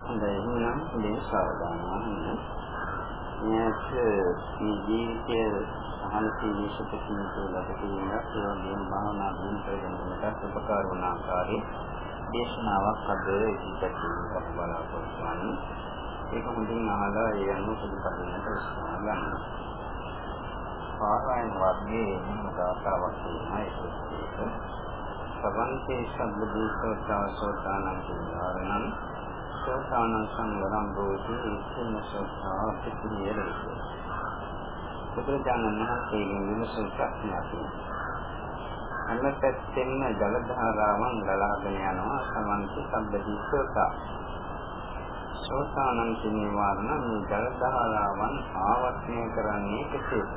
හොඳයි එහෙනම් මේ සාවධාන වන්න. මේක මේ ජීවිතයේ සහනශීලී සුඛින් තුලට කියන ඒ වගේම භාවනා දිනු කරගන්නට උපකාර වන ආකාරයේ දේශනාවක් අද ඉදිරිපත් කිරීමට බලාපොරොත්තු වෙනවා. ඒක මුලින් අහලා ඒ අනුව පිළිපදින්නට උත්සාහ ගන්නවා. පාරායන වර්ගයේ නිමතාවක් තියෙනවා ඒක. සවන්තේ සම්බුද්ධ සෝතානං කියනවානම් සෝතානං සංවරම් බෝධි ඉස්සෙන සෝතා පිටියරේ. බුදුරජාණන් වහන්සේගෙන් විමසන ප්‍රශ්නයක් අන්නපැත්තෙන් ජල ධාරාවන් ගලාගෙන යනවා සමන්ති සම්බදී සෝතා. සෝතානං නිවාරණ මේ ජල ධාරාවන් ආවර්තනය කරන්නේ කෙසේද?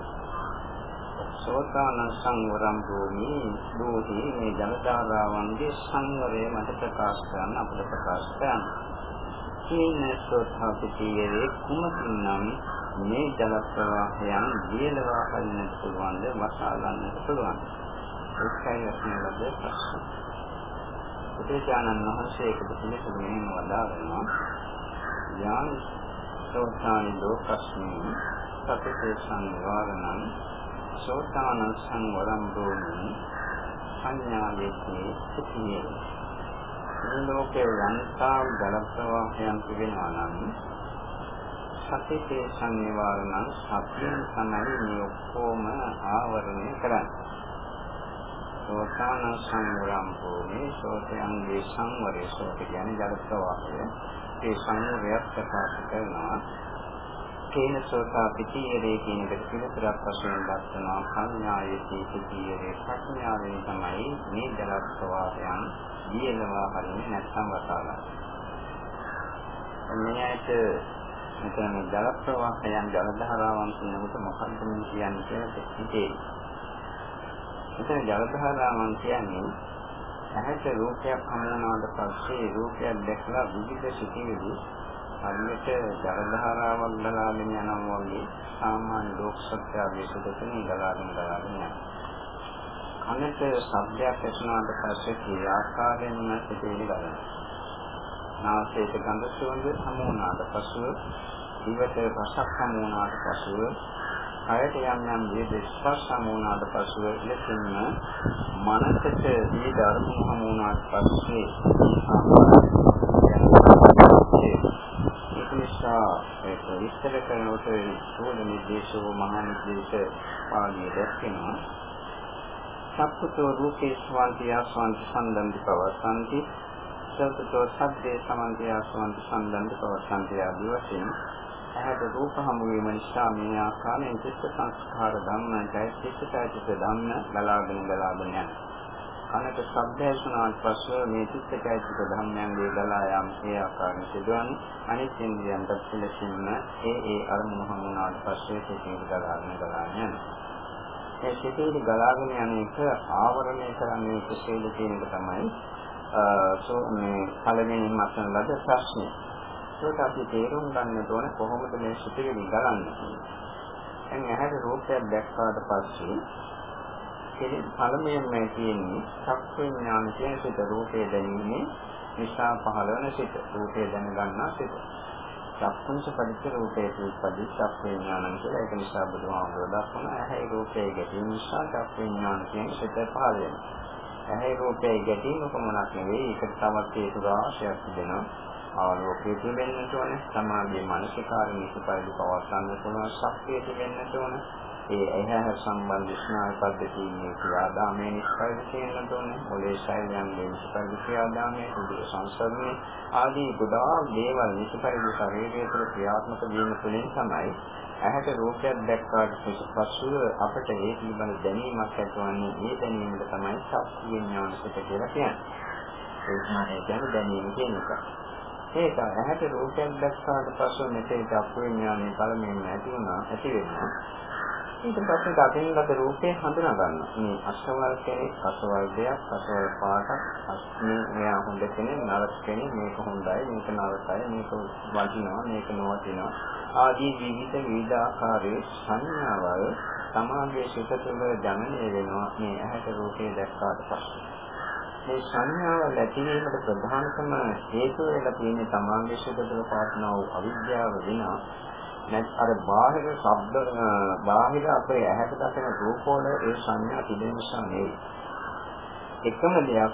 සෝතාන සංවරම් භූමි දෝහි මේ ජල ධාරාවන්ගේ සංවරය මත ප්‍රකාශ කරන්න අපිට ප්‍රකාශ කරන්න. මේ සෝතාපතියේ කුමකින්නම් මේ ජල ප්‍රවාහයන් දියලවා ගන්නට පුළුවන්ද වසා ගන්නට පුළුවන්ද? ඒකයි අපි ලබන ප්‍රශ්න. බුදුචානන් වහන්සේ ඒකට පිළිතුරු වදාරනවා. යාන් සෝතානි ලෝකස්මි සපිතේ සංවාරණං සෝතාන සංවරම් දෝමි සංඥාවේදී සිටිනේ මේ ලෝකේ යන්තා ජල ප්‍රවාහයන් තිබෙනවා නම් සතිතේ සංනිවාරණ සතියෙන් තමයි මේ ඔක්කොම ආවරණය කරන්නේ. සෝතාන සංවරම් භූමි සෝතයන්ගේ සංවරය සෝත කියන්නේ ජල ප්‍රවාහය ඒ සංවරයක් ප්‍රකාශ කරනවා. කේන සෝතා පිටියරේ කියන එක පිළිතුරක් වශයෙන් දක්වනවා සංඥායේදී පිටියරේ ප්‍රඥාවෙන් තමයි මේ ජල ප්‍රවාහයන් දියනවා හරිනේ නැත්නම් වතාලා. මෙයට මෙතන ජල ප්‍රවාහයන් ජල ධාරාවන් කියනකොට මොකක්ද මේ කියන්නේ කියලා හිතේ. මෙතන ජල ධාරාවන් කියන්නේ ඇහැට රූපයක් හමු වුණාට පස්සේ රූපයක් දැකලා විවිධ සිතිවිලි හරියට ජල ධාරාවක් ගලාගෙන යනවා වගේ සාමාන්‍ය ලෝක සත්‍යයේ සුදුසුනේ ගලාගෙන ගලාගෙන යනවා. කනට ශබ්දයක් ඇසුණාට පස්සේ ඒ ආකාරයෙන්ම සිතේ ගලනවා. නාසයට ගඳ සුවඳ හමු වුණාට පසුව දිවට රසක් හමු වුණාට පසුව කයට යම් යම් වේද ස්පර්ශ හමු වුණාට පසුව ඉලක්කම මනසට දී ධර්ම හමු වුණාට පස්සේ ඒක නිසා ඒක විස්තර කරනකොට සෝද නිදේශෝ මහා නිදේශ පාළිය දැක්වෙනවා සප්පතෝ රූපේ ස්වන්ති ආස්වන්ති සම්දන්ති පවසන්ති සප්පතෝ සද්දේ සමන්ති ආස්වන්ති සම්දන්ති පවසන්ති ආදී වශයෙන් ඇහැට රූප හමු වීම නිසා මේ ආකාරයෙන් චිත්ත සංස්කාර ධම්ම, චෛතසික චෛතසික ධම්ම ගලාගෙන ගලාගෙන යනවා. කනට ශබ්ද ඇසුණාට පස්ව මේ චිත්ත චෛතසික ධම්මයන්ගේ ගලා යාම ඒ ආකාරයෙන් සිදුවන්නේ අනිත් ඉන්ද්‍රියන්ට පිළිසින්න ඒ ඒ අරමුණු හමුනාට පස්සේ සිතින් ගලාගෙන ගලාගෙන යනවා. ඒ සිතින් ගලාගෙන යන එක ආවරණය කරන්නේ කෙසේද කියන එක තමයි සෝ මේ පළවෙනි මතන ලද ප්‍රශ්නේ. ඒක අපි තේරුම් ගන්න ඕන කොහොමද මේ සිතිවිලි ගලන්නේ කියන්නේ. දැන් ඇහැට රූපයක් දැක්කාට පස්සේ ඒ පළමුවෙන්ම තියෙන්නේ සක්විඥාන කියන සිත රූපේ දැනීමේ නිසා පහළවන සිත රූපේ දැන ගන්නා සිත. සක්කුංච පරිච්ඡ රූපේ පිළිපදි සක්විඥානං කියලා ඒක නිසා බුදුහාමුදුරුවෝ දක්වන ඇහැයි රූපේ ගැටීම නිසා සක්විඥාන කියන සිත පහළ වෙනවා. ඇහැයි රූපේ ගැටීම කොමනක් නෙවෙයි ඒකට තවත් හේතු රාශියක් තිබෙනවා. ආලෝකයේ තිබෙන්නට ඕනේ සමාධියේ මානසිකාරණික පරිදි පවස්සන්න පුළුවන් ශක්තිය තිබෙන්නට ඕනේ ඒ එහා සම්බන්ධ ස්නායු පද්ධතියේ ක්‍රියාදාමයේ නිෂ්පරිදි කියන්නට ඕනේ මොලේ ශෛලයන්ගේ නිෂ්පරිදි ක්‍රියාදාමයේ උදේ සංසර්ණය ආදී ගොඩාක් දේවල් නිෂ්පරිදි ශරීරයේ තුළ ක්‍රියාත්මක වීම තුළින් තමයි ඇහැට රූපයක් දැක්කාට පසුව අපට ඒ පිළිබඳ දැනීමක් ඇතිවන්නේ. ඒ දැනීමද තමයි සත්‍ය විඥානික කියලා කියන්නේ. ඒ කියන්නේ දැනීම කියන එක. ඒක ඇහැට රූපයක් දැක්කාට පස්සෙ මෙතේ චක්කුඥානේ පළමුවෙන් ඇති වුණා ඇති වෙනවා. ඊට පස්සේ දකින්නට රූපේ හඳුනා ගන්නවා මේ අසවල් කෙනෙක් අසවල් දෙයක් අසවල් පාටක් මේ මෙයා හොඳ කෙනෙක් නරක කෙනෙක් මේක හොඳයි මේක නරකයි මේක වටිනවා මේක නොවටිනවා. ආදී විවිධ විවිධ ආකාරයේ සංඥාවල් සමාගයේ සිත තුළ ජනනය වෙනවා. මේ ඇහැට රූපේ දැක්කාට පස්සේ. මේ සංඥාවල් ඇතිවීමට ප්‍රධානතම හේතුව වෙලා තියෙන්නේ තමාගේ සුදුසුකම් පාටනා වූ අවිද්‍යාව විනා නැත් අර බාහිර ශබ්ද බාහිර අපේ ඇහැට දකින රූපවල ඒ සංඥා තිබෙන නිසා නෙවෙයි. එකම දෙයක්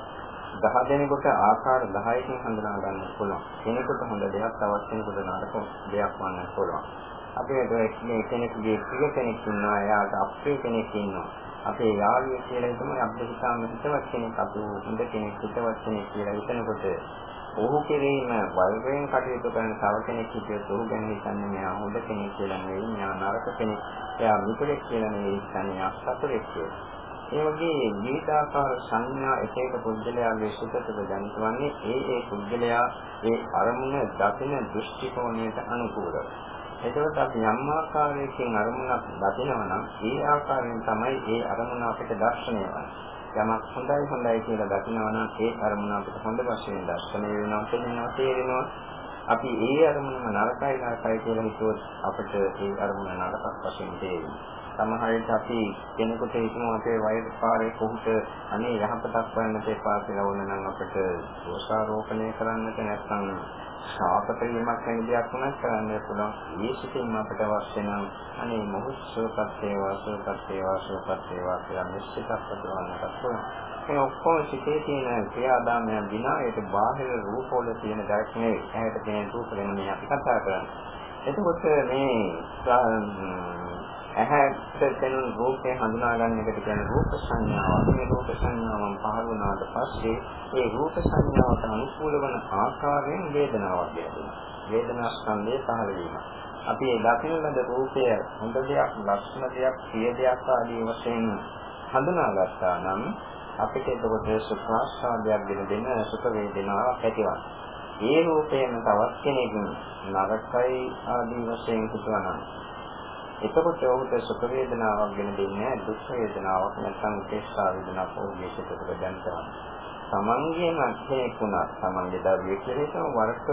දහ දෙනෙකුට ආකාර 10කින් හඳුනා ගන්න පුළුවන්. කෙනෙකුට හොඳ දෙයක් තවත් කෙනෙකුට නරක දෙයක් වන්න පුළුවන්. අපේ මේ කෙනෙකුගේ ප්‍රිය කෙනෙක් ඉන්නවා එයාට අප්‍රිය කෙනෙක් ඉන්නවා. අපේ යාළුවෙක් කියලා හිතමු අපිට හිතාම හිතවත් කෙනෙක් අපේ හොඳ කෙනෙක් හිතවත් කෙනෙක් කියලා හිතනකොට ඔහු කෙරෙහිම වෛරයෙන් කටයුතු කරන තව කෙනෙක් හිටියොත් ඔහු ගැන හිතන්නේ මෙයා හොඳ කෙනෙක් කියලා නෙවෙයි මෙයා නරක කෙනෙක් එයා මිතුරෙක් කියලා නෙවෙයි හිතන්නේ එයා සතුරෙක් කියලා. ඒ වගේ විවිධාකාර සංඥා එක එක පුද්ගලයාගේ සිතට දැනෙන්නේ ඒ ඒ පුද්ගලයා ඒ අරමුණ දකින දෘෂ්ටි කෝණයට අනුකූලව. එතකොට අපි යම් ආකාරයකින් අරමුණක් දකිනවා නම් ඒ ආකාරයෙන් තමයි ඒ අරමුණ අපිට දැర్శණය වෙන්නේ. යමක් හොඳයි හොඳයි කියලා දකිනවා නම් ඒ අරමුණ අපිට හොඳ වශයෙන් දැర్శණය වෙනවා කියනවා තේරෙනවා. අපි ඒ අරමුණම නරකයි නරකයි කියලා හිතුවොත් අපිට ඒ අරමුණ නරකක් වශයෙන් තේරෙනවා. සමහර විට අපි කෙනෙකුට හිතමු අපේ වෛද්‍ය පාරේ කොහොමද අනේ යහපතක් වන්නට එපා කියලා වුණ නම් අපිට දෝෂාරෝපණය කරන්නට නැත්නම් ශාප කිරීමක් වැනි දෙයක් වුණත් කරන්න පුළුවන්. මේ සිතින් අපට අවශ්‍ය නම් අනේ මොහොත් සෝපත් වේවා සෝපත් වේවා සෝපත් වේවා කියලා නිශ්චිතව පදවන්නට පුළුවන්. මේ ඔක්කොම සිතේ තියෙන ක්‍රියාදාමයන් විනා ඒක බාහිර රූපවල තියෙන දෙයක් නෙවෙයි. ඇහැට තියෙන රූප ගැන මේ අපි කතා කරන්නේ. එතකොට මේ ඇහැට දැනුන රූපේ හඳුනා ගන්න එකට කියන රූප සංඥාව. මේ රූප සංඥාවන් පහළ වුණාට පස්සේ ඒ රූප සංඥාවට අනුකූල වන ආකාරයෙන් වේදනාවක් දැනෙනවා. වේදනා ස්කන්ධය පහළ වීම. අපි ඒ දකින ලද රූපය හොඳ දෙයක්, ලක්ෂණ දෙයක්, ප්‍රිය දෙයක් ආදී වශයෙන් හඳුනාගත්තා නම් අපිට එතකොට සුඛාස්වාදයක් දෙන දෙන සුඛ වේදනාවක් ඇතිවනවා. ඒ රූපයෙන් තවත් කෙනෙකුන් නරකයි ආදී වශයෙන් හිතනවා එතකොට ඔහුට සුඛ වේදනාවක් ගෙන දෙන්නේ දුක් වේදනාවක් නැත්නම් උපේක්ෂා වේදනාවක් ඔහුගේ සිතට දැනෙනවා. තමන්ගේම කෙනෙක් වුණා තමන්ගේ දරුවෙක් කියලා වරක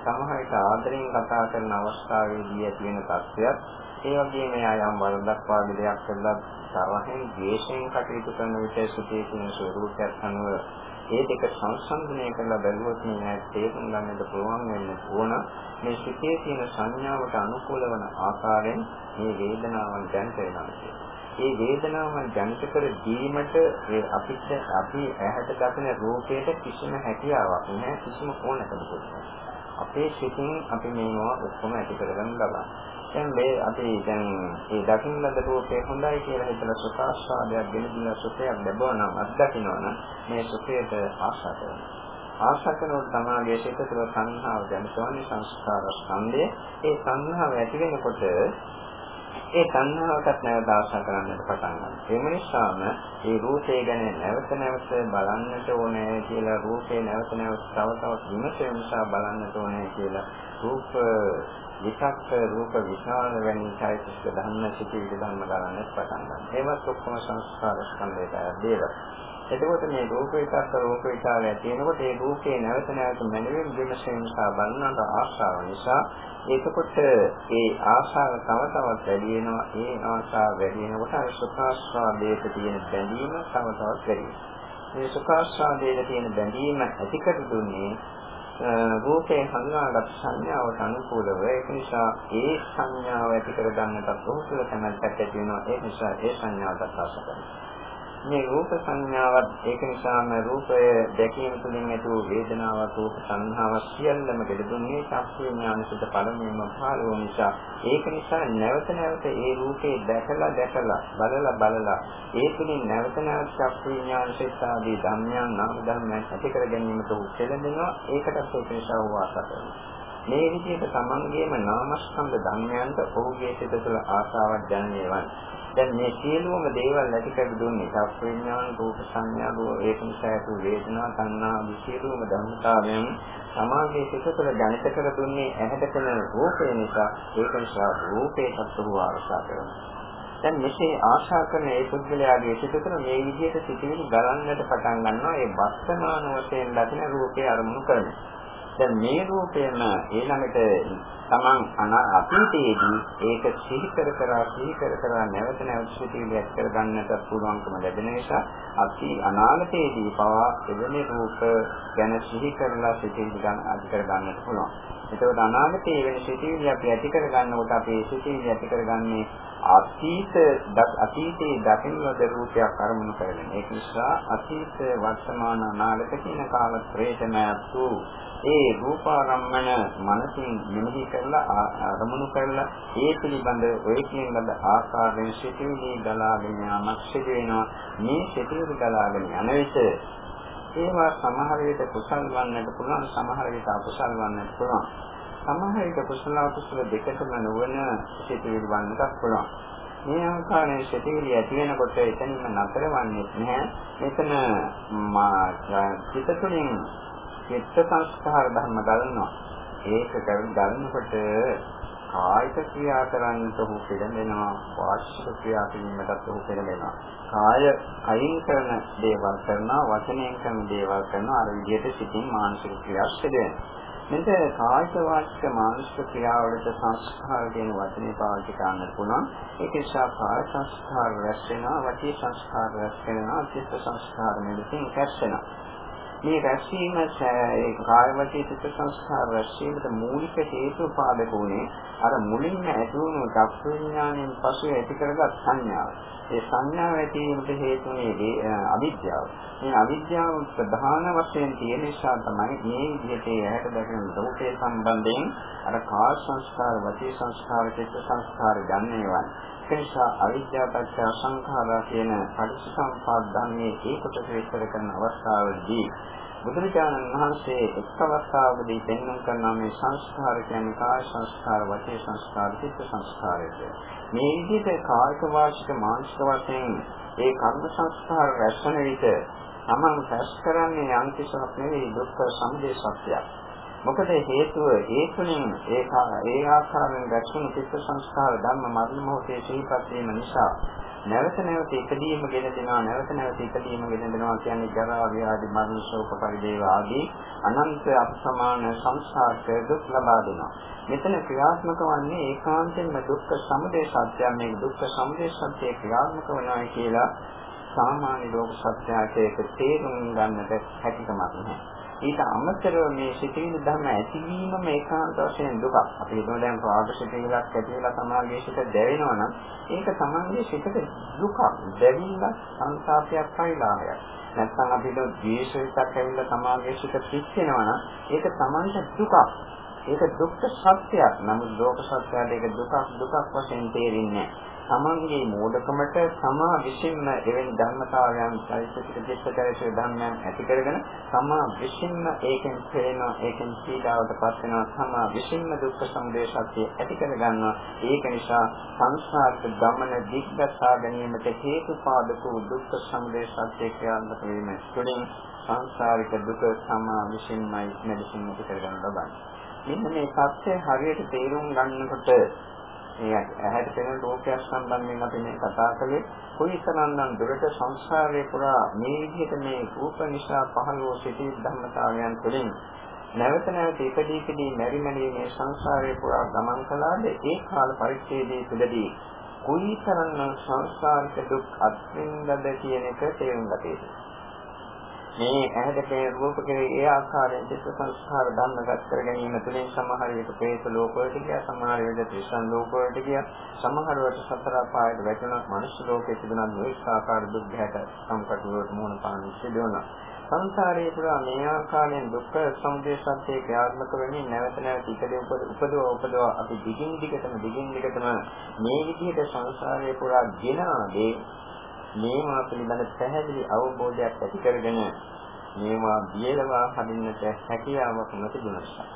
සමහරට ආදරෙන් කතා කරන අවස්ථාවේදී ඇති වෙන තත්ත්වයක් ඒ වගේම එයා යම් වරදක් වාගේ දෙයක් කළා තරහෙන් ද්වේෂයෙන් කටයුතු කරන විට සුතේ කියන ස්වරූපයක් අනුව ඒ දෙක සංසන්දනය කරලා බැලුවොත් මේ තේරුම් ගන්නට පුළුවන් වෙන්න ඕන මේ සිතේ තියෙන සංඥාවට අනුකූල වන ආකාරයෙන් මේ වේදනාවන් දැනට වෙනවා ඒ වේදනාවන් ජනිත කර දීමට ඒ අපිට අපි ඇහැට දකින රූපයට කිසිම හැකියාවක් නැහැ කිසිම ඕනකමක් අපේ සිතින් අපි මේවා ඔක්කොම ඇති කරගන්න ලබනවා. දැන් මේ අපි දැන් ඒ දකින්න ලද රූපේ හොඳයි කියලා හිතලා සුඛාස්වාදයක් ගෙන දින සුඛයක් ලැබුවා නම් අත්දකින්නවා නම් මේ සුඛයට ආශා කරනවා. ආශා කරනකොට තමාගේ සිත තුළ සංහාව දැනසෝනි සංස්කාර ස්කන්ධය ඒ සංහාව ඇති වෙනකොට ඒ තණ්හාවටත් නැවත ආශා කරන්නට පටන් ගන්නවා. ඒ නිසාම මේ රූපේ ගැන නැවත නැවත බලන්නට ඕනේ කියලා රූපේ නැවත නැවත තව තවත් විමසීම නිසා බලන්නට ඕනේ කියලා රූප විචක්ක රූප විඥාන වැනි චෛතසික ධර්ම සිටිවිලි ධර්ම ගන්නත් පටන් ගන්නවා. ඒවත් ඔක්කොම සංස්කාර ස්කන්ධයට දේවල්. එතකොට මේ රූප විචක්ක රූප විචාරය තියෙනකොට ඒ රූපේ නැවත නැවත මනවින් විමසීම නිසා බලනට ආශාව නිසා එතකොට ඒ ආශාව තව තවත් වැඩි වෙනවා. ඒ ආශාව වැඩි වෙනකොට අර සුඛාස්වාදයේ තියෙන බැඳීම තව තවත් වැඩි වෙනවා. මේ සුඛාස්වාදයේ තියෙන බැඳීම ඇතිකර දුන්නේ රූපේ හඳුනාගත් සංඥාවට අනුකූලව ඒක නිසා ඒ සංඥාව ඇති කර ගන්නට ඔහු තුළ කැමැත්තක් ඇති වෙනවා. ඒ නිසා ඒ සංඥාවට ආශා කරනවා මේ රූප සංඥාවත් ඒක නිසාම රූපය දැකීම තුළින් ඇති වූ වේදනාවක් රූප සංහාවක් සියල්ලම දෙදුන්නේ චක්ඛු විඥානසිත පළමුවෙන්ම පහළ වූ නිසා. ඒක නිසා නැවත නැවත ඒ රූපේ දැකලා දැකලා බලලා බලලා ඒ තුළින් නැවත නැවත චක්ඛු විඥානසිත ආදී ධර්මයන් නාම ධර්මයන් ඇති කර ගැනීමට උත්සලෙනවා ඒකටත් ඒක නිසා වූ ආශා කරනවා මේ විදිහට තමන්ගේම නාමස්කන්ධ ධර්මයන්ට ඔහුගේ සිත තුළ ආශාවක් ජනනය වන. දැන් මේ සියලුම දේවල් ඇති කර දුන්නේ චක්ක විඥාන, රූප සංඥා, වේදන සයතු වේදනා, සංඥා, සියලුම ධර්මතාවයන් සමාගයේ සිත තුළ ජනිත කර දුන්නේ ඇහැට කරන රූපය නිසා ඒක නිසා රූපේ සත්‍යව ආශා කරනවා. දැන් මෙසේ ආශා කරන ඒ පුද්ගලයාගේ සිත තුළ මේ විදිහට සිතිවිලි ගලන්නට පටන් ගන්නවා ඒ වස්තමාන වශයෙන් ලැබෙන රූපේ අරමුණු කරනවා. දැන් මේ රූපයම ඊළඟට තමන් අතීතයේදී ඒක සිහි කර කර සිහි කර කර නැවත නැවත සිටිවිලි ඇත් කර ගන්නට පුළුවන්කම ලැබෙන නිසා අති අනාගතයේදී පවා එවැනි රූප ගැන සිහි කරලා සිටිවිලි ගන්න අධි කර ගන්නට පුළුවන්. එතකොට අනාගතයේ වෙන සිටිවිලි අපි ඇති කර ගන්නකොට අපි සිටිවිලි ඇති කරගන්නේ අතීත අතීතයේ දකින්නද රූපයක් අරමුණු කරගෙන. ඒක නිසා අතීත වර්තමාන අනාගත කියන කාල ප්‍රේතමයත් වූ ඒ රූපාරම්මන මනසින් මෙනෙහි කරලා අරමුණු කරලා ඒ පිළිබඳ ඔය කියන ලද ආකාරයෙන් සිටිවිලි ගලාගෙන යාමක් සිදු වෙනවා. මේ සිටිවිලි ගලාගෙන යන විට ඒවා සමහර විට කුසල් වන්නට පුළුවන් සමහර විට අකුසල් වන්නට පුළුවන්. සමහර විට කුසල අකුසල දෙකම නොවන සිටිවිලි වන්නට පුළුවන්. මේ ආකාරයෙන් සිටිවිලි ඇති වෙනකොට එතනින්ම නතර වන්නේ නැහැ. මෙතන චිත්ත තුළින් චිත්ත සංස්කාර ධර්ම ගලනවා. ඒක ගලනකොට කායික ක්‍රියා කරන්නට උ පෙළඹෙනවා. වාචික ක්‍රියා කිරීමටත් උ පෙළඹෙනවා. කාය අයින් කරන දේවල් කරනවා වචනයෙන් කරන දේවල් කරනවා. අර විදිහට සිතින් මානසික ක්‍රියා සිදු වෙනවා මෙතන කායික වාචික මානසික ක්‍රියාවලට සංස්කාර කියන වචනේ පාවිච්චි කරන්න පුළුවන්. ඒක නිසා කාය සංස්කාර රැස් වෙනවා වචී සංස්කාර රැස් වෙනවා චිත්ත සංස්කාර මෙලෙසින් රැස් වෙනවා. මේ රැස්වීම ඒ කාය වචී චිත්ත සංස්කාර රැස්වීමට මූලික හේතු පාදක උනේ අර මුලින්ම ඇති වුණු චක්ෂු විඥාණයෙන් පසු ඇති කරගත් සංඥාව. ඒ සංඥාව ඇතිවීමට හේතුනේ අවිද්‍යාව. මේ අවිද්‍යාව ප්‍රධාන වශයෙන් තියෙන නිසා තමයි මේ විදිහට ඇහැට දැකෙන රූපේ සම්බන්ධයෙන් අර කාය සංස්කාර, වචී සංස්කාර, චිත්ත සංස්කාර ගන්නේවන්නේ. ඒ නිසා අවිද්‍යාව පත්‍ය සංඛාරා කියන පටිච්චසමුප්පාද ධර්මයේ ඒකට විස්තර කරන අවස්ථාවේදී බුදුරජාණන් වහන්සේ එක් අවස්ථාවකදී පෙන්වන කරන මේ සංස්කාර කියන්නේ කාය සංස්කාර, වචී සංස්කාර, චිත්ත සංස්කාරයද. මේ විදිහට කායික වාචික මානසික වශයෙන් ඒ කර්ම සංස්කාර රැස්වන විට තමන් රැස් කරන්නේ යම්කිසක් නෙවෙයි දුක්ඛ සමුදය සත්‍යයක්. මොකද හේතුව ඒ තුنين ඒ ඒ ආකාරයෙන් දැක්වෙන චිත්ත සංස්කාර ධම්ම මරණ මොහොතේ සිහිපත් වීම නිසා නැවත නැවත ඉදීම ගෙන දෙනවා නැවත නැවත ඉදීම ගෙන දෙනවා කියන්නේ ජරා ව්‍යාධි මරණ ශෝක පරිදේව ආදී අනන්ත අපසමාන සංසාරක දුක් ලබා දෙනවා. මෙතන ක්‍රියාත්මක වන්නේ ඒකාන්තයෙන්ම දුක්ඛ සමුදය සත්‍යය මේ දුක්ඛ සමුදය සත්‍යය ක්‍රියාත්මක වෙනවා කියලා සාමාන්‍ය ලෝක සත්‍යයට ඒක තේරුම් ගන්නට හැකියාවක් නැහැ. ඊට අමතරව මේ සිතිවිලි ධර්ම ඇතිවීමම ඒකාන්ත වශයෙන් දුකක්. අපි හිතමු දැන් රාග සිතිවිලක් ඇති වෙලා සමාගයේ සිට දැවෙනවා නම් ඒක තමන්ගේ සිතට දුකක්. දැවිල්ල සංසාපයක් පරිලාහයක්. නැත්නම් අපි හිතමු ද්වේෂයක් ඇවිල්ලා සමාගයේ සිට පිච්චෙනවා නම් ඒක තමන්ට දුකක්. ඒක දුක්ඛ සත්‍යයක්. නමුත් ලෝක සත්‍යයට ඒක දුකක් දුකක් වශයෙන් තේරෙන්නේ නැහැ. තමන්ගේ මෝඩකමට තමා විසින්ම එවැනි ධර්මතාවයන් චෛතසික දෙස්සකරේ ධර්මයන් ඇති කරගෙන තමා විසින්ම ඒකෙන් පේනවා ඒකෙන් පීඩාවට පත් වෙනවා තමා විසින්ම දුක්ඛ සමුදය සත්‍ය ඇති කර ගන්නවා. ඒක නිසා සංසාරික ගමන දිග්ගසා ගැනීමට හේතුපාදක වූ දුක්ඛ සමුදය සත්‍ය ක්‍රියාත්මක වීම තුළින් සංසාරික දුක තමා විසින්මයි මෙලෙසින් ඇති කර ගන්න ලබන්නේ. මෙන්න මේ සත්‍ය හරියට තේරුම් ගන්නකොට මේ ඇහැට පෙනෙන ලෝකයක් සම්බන්ධයෙන් අපි මේ කතා කළේ කොයිතරම්නම් දුරට සංසාරේ පුරා මේ විදිහට මේ රූප නිසා පහළ වූ සිටි ධර්මතාවයන් තුළින් නැවත නැවත ඉපදී ඉපදී මෙරි මෙරි මේ සංසාරේ පුරා ගමන් කළාද ඒ කාල පරිච්ඡේදයේ තුලදී කොයිතරම්නම් සංසාරික දුක් අත්විඳද කියන එක තේරුම් ගත යුතුයි. මේ ඇහැට පෙනෙන රූප කෙරේ ඒ ආකාරයෙන් චිත්ත සංස්කාර ධර්මගත කර ගැනීම තුළින් සමහර විට ප්‍රේත ලෝකවලට ගියා සමහර විට තිරිසන් ලෝකවලට ගියා සමහර විට සතර පායට වැටෙන මනුෂ්‍ය ලෝකයේ තිබුණා නොඑක ආකාර දුක් ගැට සම්කටු වලට මුහුණ පාන සිදුවනවා සංසාරයේ පුරා මේ ආකාරයෙන් දුක්ඛ සමුදය සත්‍ය ක්‍රියාත්මක වෙමින් නැවත නැවත ඉකදී උපදව උපදව අපි දිගින් දිගටම දිගින් දිගටම මේ විදිහට සංසාරයේ පුරා ගෙනාවේ මේවා පිළිබඳ පැහැදිලි අවබෝධයක් ඇති කරගෙන මේවා බියලවා හදින්නට හැකියාවක් නොතිබුණ. නිසා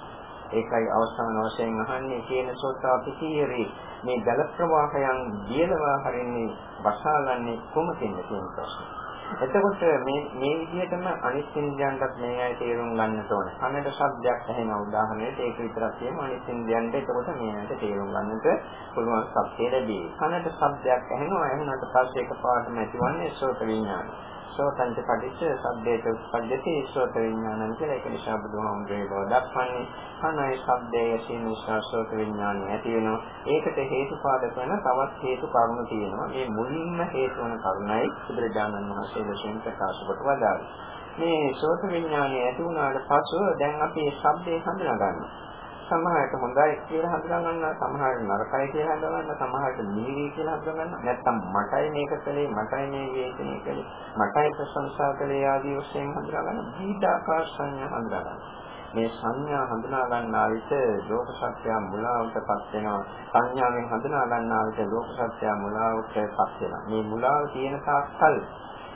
ඒකයි අවසාන වශයෙන් අහන්නේ කියන සෝතාපිතියරේ මේ ජල ප්‍රවාහයන් බියලවා හරින්නේ වසාලන්නේ කොමකින්ද කියන ප්‍රශ්නේ. එතකොට මේ මේ විදිහටම අනිත් ඉන්ද්‍රයන්ටත් මේ අය තේරුම් ගන්නට ඕනේ. කනට ශබ්දයක් ඇහෙන උදාහරණයක් ඒක විතරක් කියමු අනිත් ඉන්ද්‍රයන්ට එතකොට මේ අයට තේරුම් ගන්නට පුළුවන් සත්‍ය ලැබේ. කනට ශබ්දයක් ඇහෙනවා ඇහෙනාට පස්සේ එකපාරටම ඇතිවන්නේ සෝත විඥානය. සෝතංච පටිච්ච සබ්බේත උප්පජ්ජති සෝත විඥානං කියලා. ඒක නිසා බුදුහාමුදුරේ බව දක්වන්නේ කනයි ශබ්දයේ ඇසීම නිසා සෝත විඥානය ඇති වෙනවා. ඒකට හේතුපාදක වෙන තවත් හේතු කරුණු තියෙනවා. මේ මුලින්ම හේතු වන කරුණයි බුදුරජාණන් වහන්සේ දේශනා ප්‍රකාශ කොට වදාළේ. මේ සෝත විඥානය ඇති වුණාට පසු දැන් අපි ශබ්දේ හඳුනා ගන්නවා සමහරට හොඳයි කියලා හඳුනා ගන්නවා සමහරට නරකයි කියලා හඳුනා ගන්නවා සමහරට මිහිරි කියලා හඳුනා ගන්නවා නැත්නම් මටයි මේක කළේ මටයි මේ වේදනේ කළේ මටයි ප්‍රශංසා කළේ ආදී වශයෙන් හඳුනා ගන්න විවිධාකාර සංඥා හඳුනා ගන්නවා මේ සංඥා හඳුනා ගන්නා විට ලෝක සත්‍ය මුලාවටපත් වෙනවා. සංඥාවෙන් හඳුනා ගන්නා විට ලෝක සත්‍ය මුලාවටපත් වෙනවා. මේ මුලාව තියෙන තාක්කල්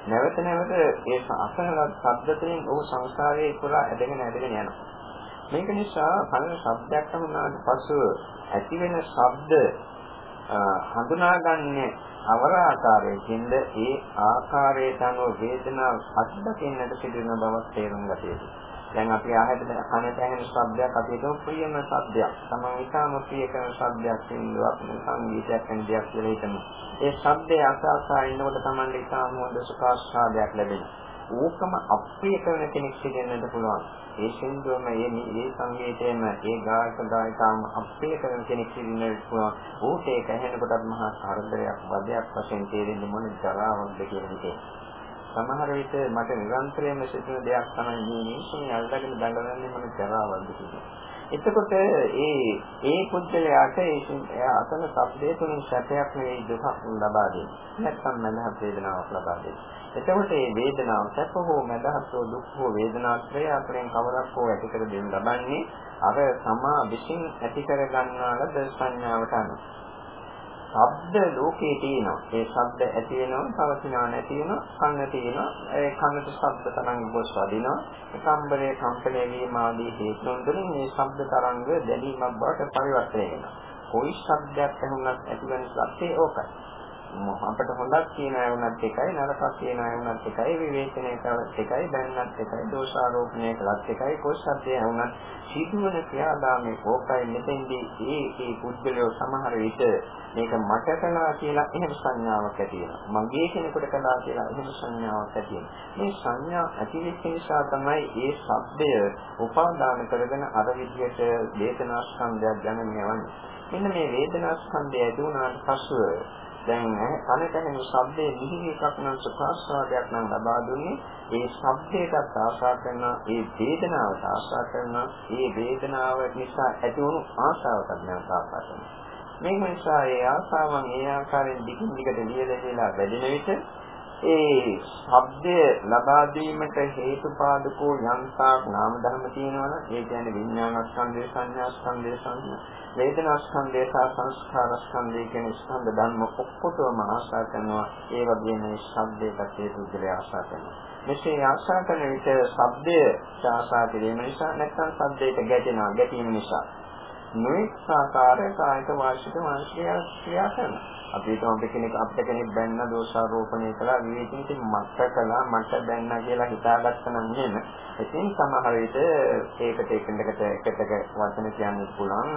නැවත නැවත ඒ අසහලත් ශබ්දයෙන් ඔහු සංසාරයේ පුරා ඇදගෙන ඇදගෙන යනවා. මේක නිසා කන ශබ්දයක් වුණාට පසු ඇති වෙන ශබ්ද හඳුනාගන්නේ අවර ආකාරයකින්ද ඒ ආකාරයට අනුව වේදනාව අත්දකින්නට සිදුවන බවක් තේරුම් ගත යුතුයි. දැන් අපි ආහයට කනට ඇහෙන ශබ්දයක් අපි හිතමු ප්‍රියම ශබ්දයක්. තමන් ඉතාම ප්‍රිය කරන ශබ්දයක් සින්දුවක් සංගීතයක් වෙන දෙයක් කියලා හිතමු. ඒ ශබ්දයේ අසාසා ඉන්නකොට තමන්ට ඉතාම හොඳ සුඛාස්වාදයක් ලැබෙනවා. ඕකම අප්‍රිය කරන කෙනෙක් සිදෙන්නට පුළුවන්. ඒ සින්දුවම ඒ මේ සංගීතයම ඒ ගායක ගායිකාම අප්‍රිය කරන කෙනෙක් සිදෙන්නට පුළුවන්. ඕක ඒක ඇහෙනකොටත් මහා කරදරයක් වදයක් වශයෙන් තේරෙන්නේ මොන ජරාවක්ද කියන එක. සමහර විට මට නිරන්තරයෙන්ම සිදුවන දෙයක් තමයි මේ මිනිස්සුන් අල්ලගෙන දඟලන්නේ මොන ජරාවක්ද කියන්නේ. එතකොට ඒ ඒ පුද්ගලයාට ඒ අසන ශබ්දයේ තුලින් සැපයක් නෙවෙයි දුකක් ලබා දෙන්නේ. නැත්නම් මනහත් වේදනාවක් ලබා දෙන්නේ. එතකොට මේ වේදනාව සැප හෝ මදහත් හෝ දුක් හෝ වේදනාත්‍රය අපෙන් කවරක් හෝ ඇති කර දෙන්න ලබන්නේ අර සමා විසින් ඇති කර ගන්නා ලද සංඥාවට අනුව. ශබ්ද ලෝකේ තියෙනවා. ඒ ශබ්ද ඇති වෙනවා, පවතිනවා නැති වෙනවා, කන්න තියෙනවා. ඒ කන්නට ශබ්ද තරංග ගොස් වදිනවා. කම්බරේ කම්පණය වීම ආදී හේතුන් වලින් මේ ශබ්ද තරංග දැලීමක් බවට පරිවර්තනය වෙනවා. කොයි ශබ්දයක් ඇහුණත් ඇතිවන සත්‍යය ඕකයි. අපිට හොඳක් කියන අය වුණත් එකයි නරකක් කියන අය වුණත් එකයි විවේචනය කළත් එකයි දැන්නත් එකයි දෝෂාරෝපණය කළත් එකයි කොස්සද්දේ වුණත් සිදුවන ක්‍රියාදාමයේ කෝකයි මෙතෙන්දී ඒ ඒ පුද්ගලයෝ සමහර විට මේක මට කළා කියලා එහෙම සංඥාවක් ඇති වෙනවා. මගේ කෙනෙකුට කළා කියලා එහෙම සංඥාවක් ඇති වෙනවා. මේ සංඥා ඇති වෙච්ච නිසා තමයි ඒ ශබ්දය උපාදාන කරගෙන අර විදිහට වේදනා ස්කන්ධයක් දැනෙන්නේ මෙන්න මේ වේදනා ස්කන්ධය ඇති වුණාට පසුව දැන් කනට ඇහෙන ශබ්දයේ නිහිරි එකක් නම් සුඛාස්වාදයක් නම් ලබා දුන්නේ ඒ ශබ්දයකට ආශා කරන ඒ වේදනාවට ආශා කරන ඒ වේදනාව නිසා ඇතිවුණු ආශාවකට නැවත ආශා කරනවා. මේ නිසා ඒ ආශාවන් ඒ ආකාරයෙන් දිගින් දිගට ලියලා වැඩෙන විට ඒ ශබ්දය ලබා දීමට හේතුපාදකෝ යම්තාක් නාම ධර්ම තියෙනවනේ. ඒ කියන්නේ විඥානස්කන්ධය සංඥාස්කන්ධය සංඥා වේදනාස්කන්ධය සහ සංස්කාරස්කන්ධය කියන ස්කන්ධ ධර්ම ඔක්කොටම ආශා කරනවා. ඒ වගේම මේ ශබ්දයකට හේතුදලේ ආශා කරනවා. මෙසේ ආශා කරන විට ශබ්දය ආශා කිරීම නිසා නැත්නම් ශබ්දයට ගැටෙනවා ගැටීම නිසා. නොඑක ආකාර කායික වාචික මානසික ක්‍රියා කරනවා. අපි හිතමු කෙනෙක් අපිට කෙනෙක් බැන්න දෝෂාරෝපණය කළා විවේචන ඉතින් මට කළා මට බැන්නා කියලා හිතාගත්ත නම් නේද ඉතින් සමහර විට ඒකට එකකට එකටක වචන කියන්න පුළුවන්.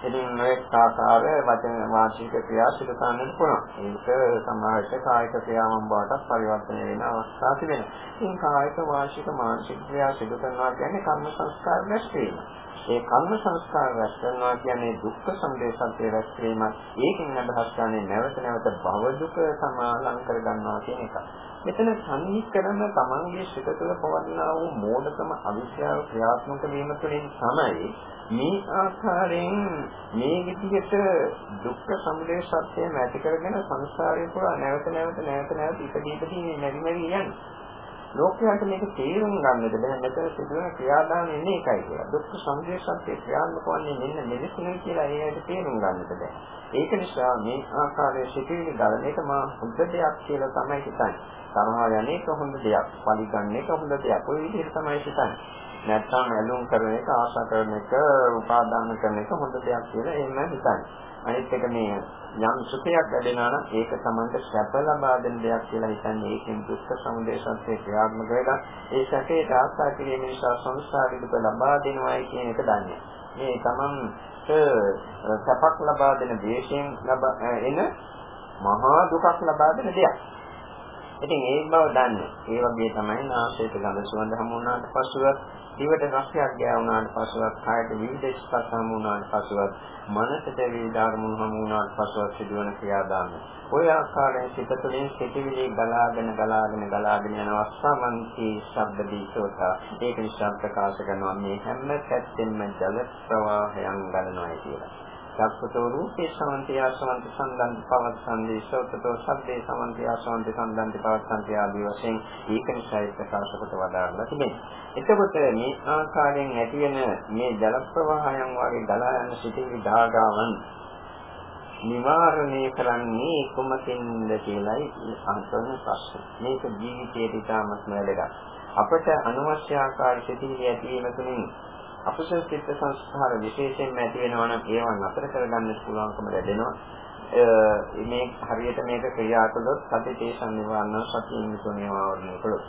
ඉතින් මේ ආකාර වචන වාචික ක්‍රියා සිදු කරන්නත් පුළුවන්. ඒක සමහර විට කායික ක්‍රියාවන් බවට පරිවර්තනය වෙන අවස්ථා තිබෙනවා. ඉතින් කායික වාචික මානසික ක්‍රියා සිදු කරනවා කියන්නේ කර්ම සංස්කාර රැස්වීම. ඒ කර්ම සංස්කාර රැස් කරනවා කියන්නේ දුක්ඛ සමුදය රැස් වීමත් ඒකෙන් අදහස් ගන්නේ නැවත නැවත භව දුක සමාලං කර ගන්නවා කියන එක. මෙතන සම්නික්කරන තමන්ගේ සිත තුළ පවර්ණා වූ මෝඩකම අවිශ්‍යාව ක්‍රියාත්මක වීම තුළින් තමයි මේ ආකාරයෙන් මේ විදිහට දුක්ඛ සමුදය සත්‍යය ඇති කරගෙන සංසාරේ පුරා නැවත නැවත නැවත නැවත ඉපදී ඉපදී මෙරි මෙරි යන්නේ. ලෝකයට මේක තේරුම් ගන්නද බෑ මෙතන සිදුවන ක්‍රියාදාම ඉන්නේ එකයි කියලා. දුක්ඛ සමුදය සත්‍ය ක්‍රියාත්මක වන්නේ මෙන්න මෙලෙසින් කියලා ඒකට තේරුම් ගන්නද බෑ. ඒක නිසා මේ ආකාරයේ සිටින ගලන එක මා හොඳ දෙයක් කියලා තමයි හිතන්නේ. තරහා යන්නේ කොහොමද දෙයක්, පරිගන්නේ කොහොමද දෙයක්. ඔය විදිහට තමයි හිතන්නේ. නැත්නම් ඇලුම් කරන එක, ආශා කරන එක, උපාදාන කරන එක හොඳ දෙයක් කියලා එහෙම හිතන්නේ. අනිත් එක මේ යම් සුඛයක් ලැබෙනවා නම් ඒක Tamanට සැප ලබා දෙන දෙයක් කියලා හිතන්නේ ඒකෙන් දුක්ඛ සමුදය සත්‍ය ක්‍රියාත්මක වෙලා ඒ සැපේ ආස්ථා කිරීම නිසා සංසාරේ දුක ලබා දෙනවායි කියන එක දන්නේ. මේ Tamanට සැපක් ලබා දෙන දේශයෙන් ලබා එන මහා දුකක් ලබා දෙන දෙයක්. ඉතින් ඒ බව දන්නේ. ඒ වගේ තමයි නාසයට ගඳ සුවඳ හමු වුණාට පසුව දිවට රසයක් ගෑවුනාට පසුවත් කායට විවිධ ස්පර්ශ හමු වුණාට පසුවත් මනසට විවිධ අරමුණු හමු වුණාට පසුවත් සිදුවන ක්‍රියාදාම. ඔය ආකාරයෙන් සිත තුළින් සිටිවිලි ගලාගෙන ගලාගෙන ගලාගෙන යන අවස්ථාවන්ති ශබ්ද දීසෝත ඒක නිසා ප්‍රකාශ කරනවා මේ හැම පැත්තෙන්ම ජල ප්‍රවාහයන් ගලනවා කියලා. චක්කතෝ රූපේ සමන්ති ආසවන්ති සම්දන්ති පවස්සන්ති සෝතතෝ සබ්බේ සමන්ති ආසවන්ති සම්දන්ති පවස්සන්ති ආදී වශයෙන් ඒක නිසායි ප්‍රකාශ කොට වදාරලා තිබෙනවා. එතකොට මේ ආකාරයෙන් ඇති වෙන මේ ජල ප්‍රවාහයන් වගේ ගලා යන සිටිවි ධාගාවන් නිවාරණය කරන්නේ කුමකින්ද කියලායි අහන ප්‍රශ්න. මේක ජීවිතයේ ඉතාමත් වැදගත්. අපට අනවශ්‍ය ආකාර සිටිවිලි ඇතිවීම තුළින් අකුසල චිත්ත සංස්කාර විශේෂයෙන්ම ඇති වෙනවා නම් ඒවා නතර කරගන්න පුළුවන්කම ලැබෙනවා. මේ හරියට මේක ක්‍රියා කළොත් සති තේසන් නිවන්න සතියින් යුතුවනවා වර්ණය කළොත්.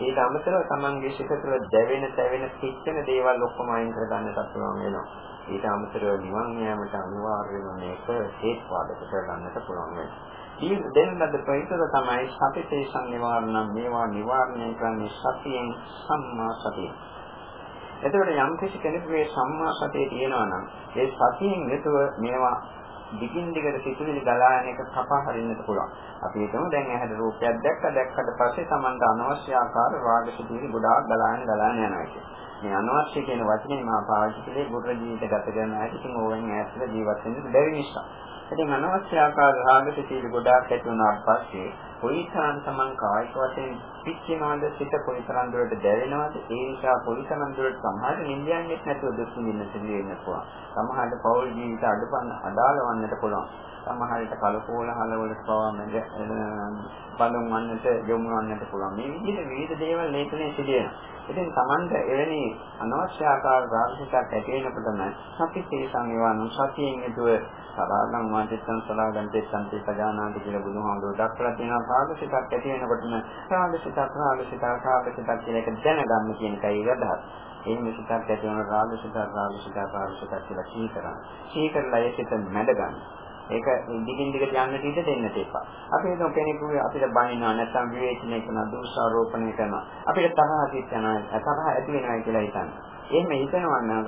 ඊට අමතරව තමන්ගේ සිත තුළ දැවෙන, තැවෙන, පිච්චෙන දේවල් ඔක්කොම අයින් කරගන්නත් පුළුවන් වෙනවා. ඊට අමතරව නිවන් යාමට අනිවාර්යම මේක හේත්වාදක කරගන්නට පුළුවන් වෙනවා. ඊට දෙන්නද ප්‍රයතන තමයි සති තේසන් නිවාරණ මේවා නිවාරණය කරන්නේ සතියෙන් සම්මා සතියෙන්. එතකොට යම් කිසි කෙනෙකුගේ සම්මා සතිය තියෙනවා නම් ඒ සතියෙන් යුතුව මේවා දිගින් දිගට සිතුවිලි ගලා යන එක කපා හරින්නට පුළුවන්. අපි හිතමු දැන් ඇහැට රූපයක් දැක්ක දැක්කට පස්සේ Tamanta අනවශ්‍ය ආකාර රාග සිතුවිලි ගොඩාක් ගලා යන ගලා යනවා කියන්නේ. මේ අනවශ්‍ය කියන වචනේ මා පාවිච්චි කළේ බුද්ධ ජීවිත ගත කරන අයට ඉතින් ඕවෙන් ඈතට ජීවත් වෙන්න බැරි නිසා. ඉතින් අනවශ්‍ය ආකාර රාග සිතුවිලි ගොඩාක් ඇති වුණාට පස්සේ කොයිතරම් Taman කායික වශයෙන් පිච්චෙනවද සිත කොයිතරම් දුරට දැවෙනවද? ඒ නිසා කොයිතරම් දුරට සමහරට නිින්දයන්ෙත් නැතුව දුක් විඳින්න සිදු වෙන්න පුළුවන්. සමහරට පෞල් ජීවිත අඩපන්න අඩාලවන්නට පුළුවන්. සමහරට කලකෝලහල වලට පවා මැද බලන් වන්නට යොමු වන්නට පුළුවන්. මේ විදිහට විවිධ දේවල් ලේඛනයේ සිදු වෙනවා. ඉතින් Tamanට එවැනි අනවශ්‍ය ආකාර රාගසිතක් ඇති වෙනකොටම සති තේසං වේවානම් සතියෙන් යුතුව සරාගං වාචිත්තං සරාගං තෙත්තං තේපජානාති කියලා බුදුහාමුදුරුවෝ දක්වලා තියෙනවා රාගසිතක් ඇති වෙනකොටම රාගසිතක් රාගසිතක් රාගසිතක් කියලා එක දැනගන්න කියන එකයි අදහස්. ඒ මිසක් ඇති වෙන රාගසිතක් රාගසිතක් රාගසිතක් කියලා සිහි කරන්න. සිහි කරලා ඒ සිත මැඩ ගන්න. ඒක දිගින් දිගට යන්නට ඉඩ දෙන්න තේපා. අපි හිතමු කෙනෙකු අපිට බනිනවා නැත්නම් විවේචනය කරනවා, දෝෂාරෝපණය කරනවා. අපිට තරහ හිත යනවා, තරහ ඇති වෙනවා කියලා හිතන්නේ. එහෙම හිතනවා නම්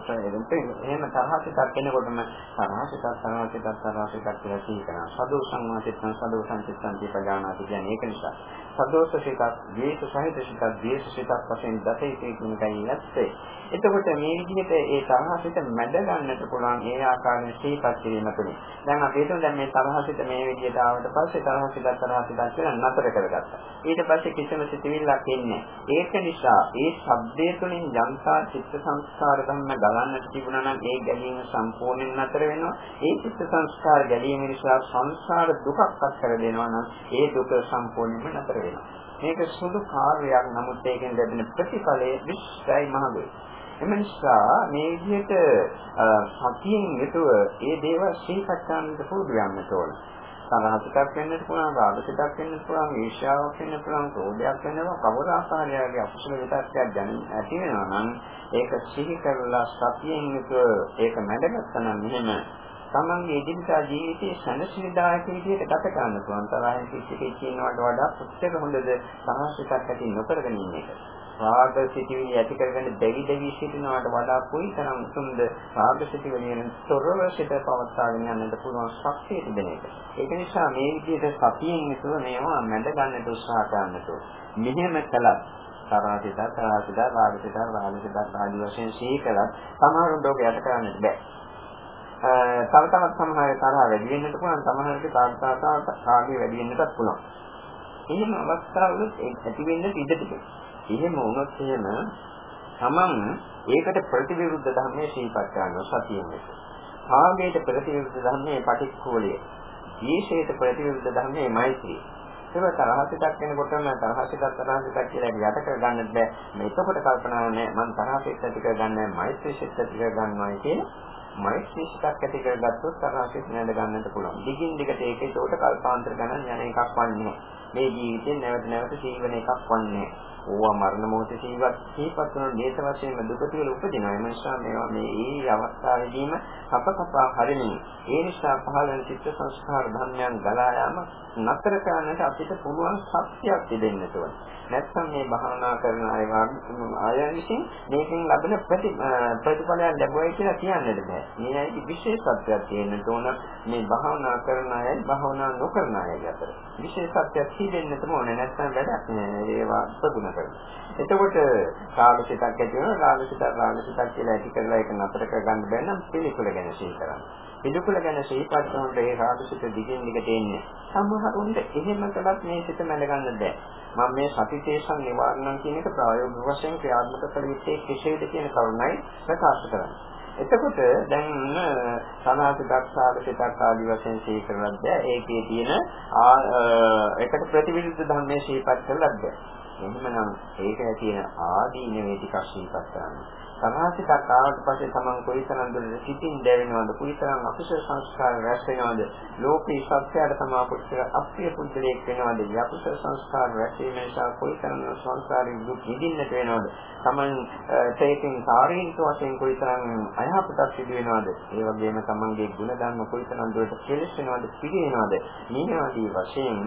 එහෙම තරහසිතක් කෙනෙකුටම තරහසිතක් තරහසිතක් තරහසිතක් කියලා කියනවා. සදෝ සංවාදිතං සදෝ සංචිත්තං දීපජානාති කියන්නේ ඒක නිසා. සදෝස සිතක්, ද්වේෂ සහිත සිතක්, ද්වේෂ සිතක් වශයෙන් දතේ කියනකයි නැත්තේ. එතකොට මේ විදිහට ඒ තරහසිත මැඩ ගන්නට පුළුවන් ඒ ආකාරයෙන් සිහිපත් කිරීම තුළින්. දැන් අපි හිතමු දැන් මේ තරහසිත මේ විදිහට ආවට පස්සේ තරහසිතක් තරහසිතක් කියලා නතර කරගත්තා. ඊට පස්සේ කිසිම සිතිවිල්ලක් එන්නේ ඒක නිසා ඒ ශබ්දය තුළින් යම්තා චිත්ත සංස්කාර ධර්ම ගලන්නට තිබුණා නම් ඒ ගැලීම සම්පූර්ණයෙන් නතර වෙනවා. ඒ චිත්ත සංස්කාර ගැලීම නිසා සංසාර දුකක් අත්කර දෙනවා නම් ඒ දුක සම්පූර්ණයෙන්ම නතර වෙනවා. මේක සුළු කාර්යයක් නමුත් ඒකෙන් ලැබෙන ප්‍රතිඵලය විශ්වයි මහඟුයි. එම නිසා මේ විදිහට සතියෙන් යුතුව ඒ දේවල් සිහිපත් කරන්නට පුරුදු වෙන්න ඕන. තරහසිතක් වෙන්නත් පුළුවන්, රාගසිතක් වෙන්නත් පුළුවන්, ඊර්ෂ්‍යාවක් වෙන්නත් පුළුවන්, ක්‍රෝධයක් වෙනවා, කවර ආකාරයකගේ අකුසල විතක්යක් දැනෙන ඇති වෙනවා නම් ඒක සිහි කරලා සතියෙන් යුතුව ඒක මැඩගත්තා නම් මෙහෙම තමන්ගේ එදිනදා ජීවිතයේ සැනසීමදායක විදිහට ගත කරන්න පුළුවන් තරහින් කිසි කෙනෙකුට වඩා පුස්තක හොඳද තරහින් ඇති නොකරගෙන ඉන්න එක. රාග සිටිවිලි ඇති කරගෙන දෙවි දෙවි සිටිනවට වඩා කොයිතරම් උතුම්ද රාග සිටිවිලියෙන් තොරව සිට පවත්වාගෙන යන්නට පුළුවන් ශක්තිය තිබෙන එක. ඒක නිසා මේ විදිහට සතියෙන් යුතුව මේවා මැඩ ගන්නට උත්සාහ කරන්නට මෙහෙම කළත් තරහිත තරහිත රාගසිත රාගසිත ආදී වශයෙන් සිහි කළත් සමහරුන්ට ඔක යට කරන්නට බෑ. තව තවත් සමහර තරහ වැඩි වෙන්නත් පුළුවන් සමහරට කාර්යතාවට කාර්ය වැඩි වෙන්නත් පුළුවන්. එහෙම අවස්ථාවල ඇති වෙන්න ඉඩ තිබෙනවා. එහෙම වුණොත් එහෙම තමන් ඒකට ප්‍රතිවිරුද්ධ ධර්මයේ සීපත් කරනවා සතියෙන් එක. කාගේට ප්‍රතිවිරුද්ධ ධර්මයේ පටික්ඛෝලය. දීශයට ප්‍රතිවිරුද්ධ ධර්මයේ මෛත්‍රිය. ඒක තරහසිතක් වෙනකොටම තරහසිතක් තරහසිතක් කියලා යට කර ගන්නත් බෑ. මේකකොට කල්පනා නැහැ මම තරහසිත ඇති කර ගන්නෑ මෛත්‍රී සිත ඇති කර ගන්නවා කියන මෛත්‍රී සිතක් ඇති කරගත්තොත් තරහසිත නැඳ ගන්නට පුළුවන්. දිගින් දිගට ඒක ඒකට කල්පාන්තර ගණන් යන එකක් වන්නේ මේ ජීවිතේ නැවත නැවත ජීවන එකක් වන්නේ ඕවා මරණ මොහොතේ ජීවත් ජීවත් වන දේශ වශයෙන්ම දුක තුළ උපදිනවා. ඒ නිසා මේවා මේ ඒ අවස්ථාවේදීම අපකපා හරිනේ. ඒ නිසා පහළ වෙන චිත්ත සංස්කාර ධර්මයන් ගලා යාම නතර කරන්නට අපිට පුළුවන් ශක්තියක් තිබෙන්න ඕන. නැත්නම් මේ භාවනා කරන අය අය විසින් මේකෙන් ලැබෙන ප්‍රතිඵලයක් ලැබුවයි කියලා කියන්නද බෑ. මේ ඇයි විශේෂත්වයක් තියෙන්න ඕන මේ භාවනා කරන අය භාවනා නොකරන අය අතර. විශේෂත්වයක් තිබෙන්නත් ඕනේ නැත්නම් වැඩක් නෑ ඒවා ප්‍රගුණ කරන්න. එතකොට රාගසිතක් ඇති වෙනවා රාගසිතක් රාගසිතක් කියලා ඇති කරලා ඒක නතර කරගන්න බැහැ නම් පිළිකුල ගැන සිහි කරන්න. පිළිකුල ගැන සිහිපත් කරනකොට ඒ රාගසිත දිගින් දිගට එන්නේ. සමහරුන්ට එහෙම කළත් මේ සිත මැඩ ගන්න බෑ. මම මේ සතිතේසන් නිවාරණම් කියන එක ප්‍රායෝගික වශයෙන් ක්‍රියාත්මක කළ යුත්තේ කෙසේද කියන කරුණයි ප්‍රකාශ කරන්නේ. එතකොට දැන් සනාසිතක් සාධකයක් ආදී වශයෙන් සිහි කරලත් බෑ. ඒකේ තියෙන එකට ප්‍රතිවිරුද්ධ ධර්මයේ සිහිපත් කරලත් බෑ. එහෙමනම් ඒක තියෙන ආදීනවේ ටිකක් සිහිපත් කරන්න. සමාසිතක් ආවට පස්සේ තමන් කොයිතරම් දුරට සිතින් දැවෙනවද කොයිතරම් අකුසල සංස්කාර රැස් වෙනවද ලෝකේ සත්‍යයට තමා පුත්‍ර අප්‍රිය පුද්ගලයෙක් වෙනවද යකුසල සංස්කාර රැස් වීම නිසා කොයිතරම් සංස්කාරයෙන් දුක් විඳින්නට වෙනවද තමන් තේකින් ශාරීරික වශයෙන් කොයිතරම් අයහපතක් සිදු වෙනවද? ඒ වගේම තමන්ගේ ගුණ ධර්ම කොයිතරම් දුරට කෙලෙස් වෙනවද පිළිවෙනවද මේ ආදී වශයෙන්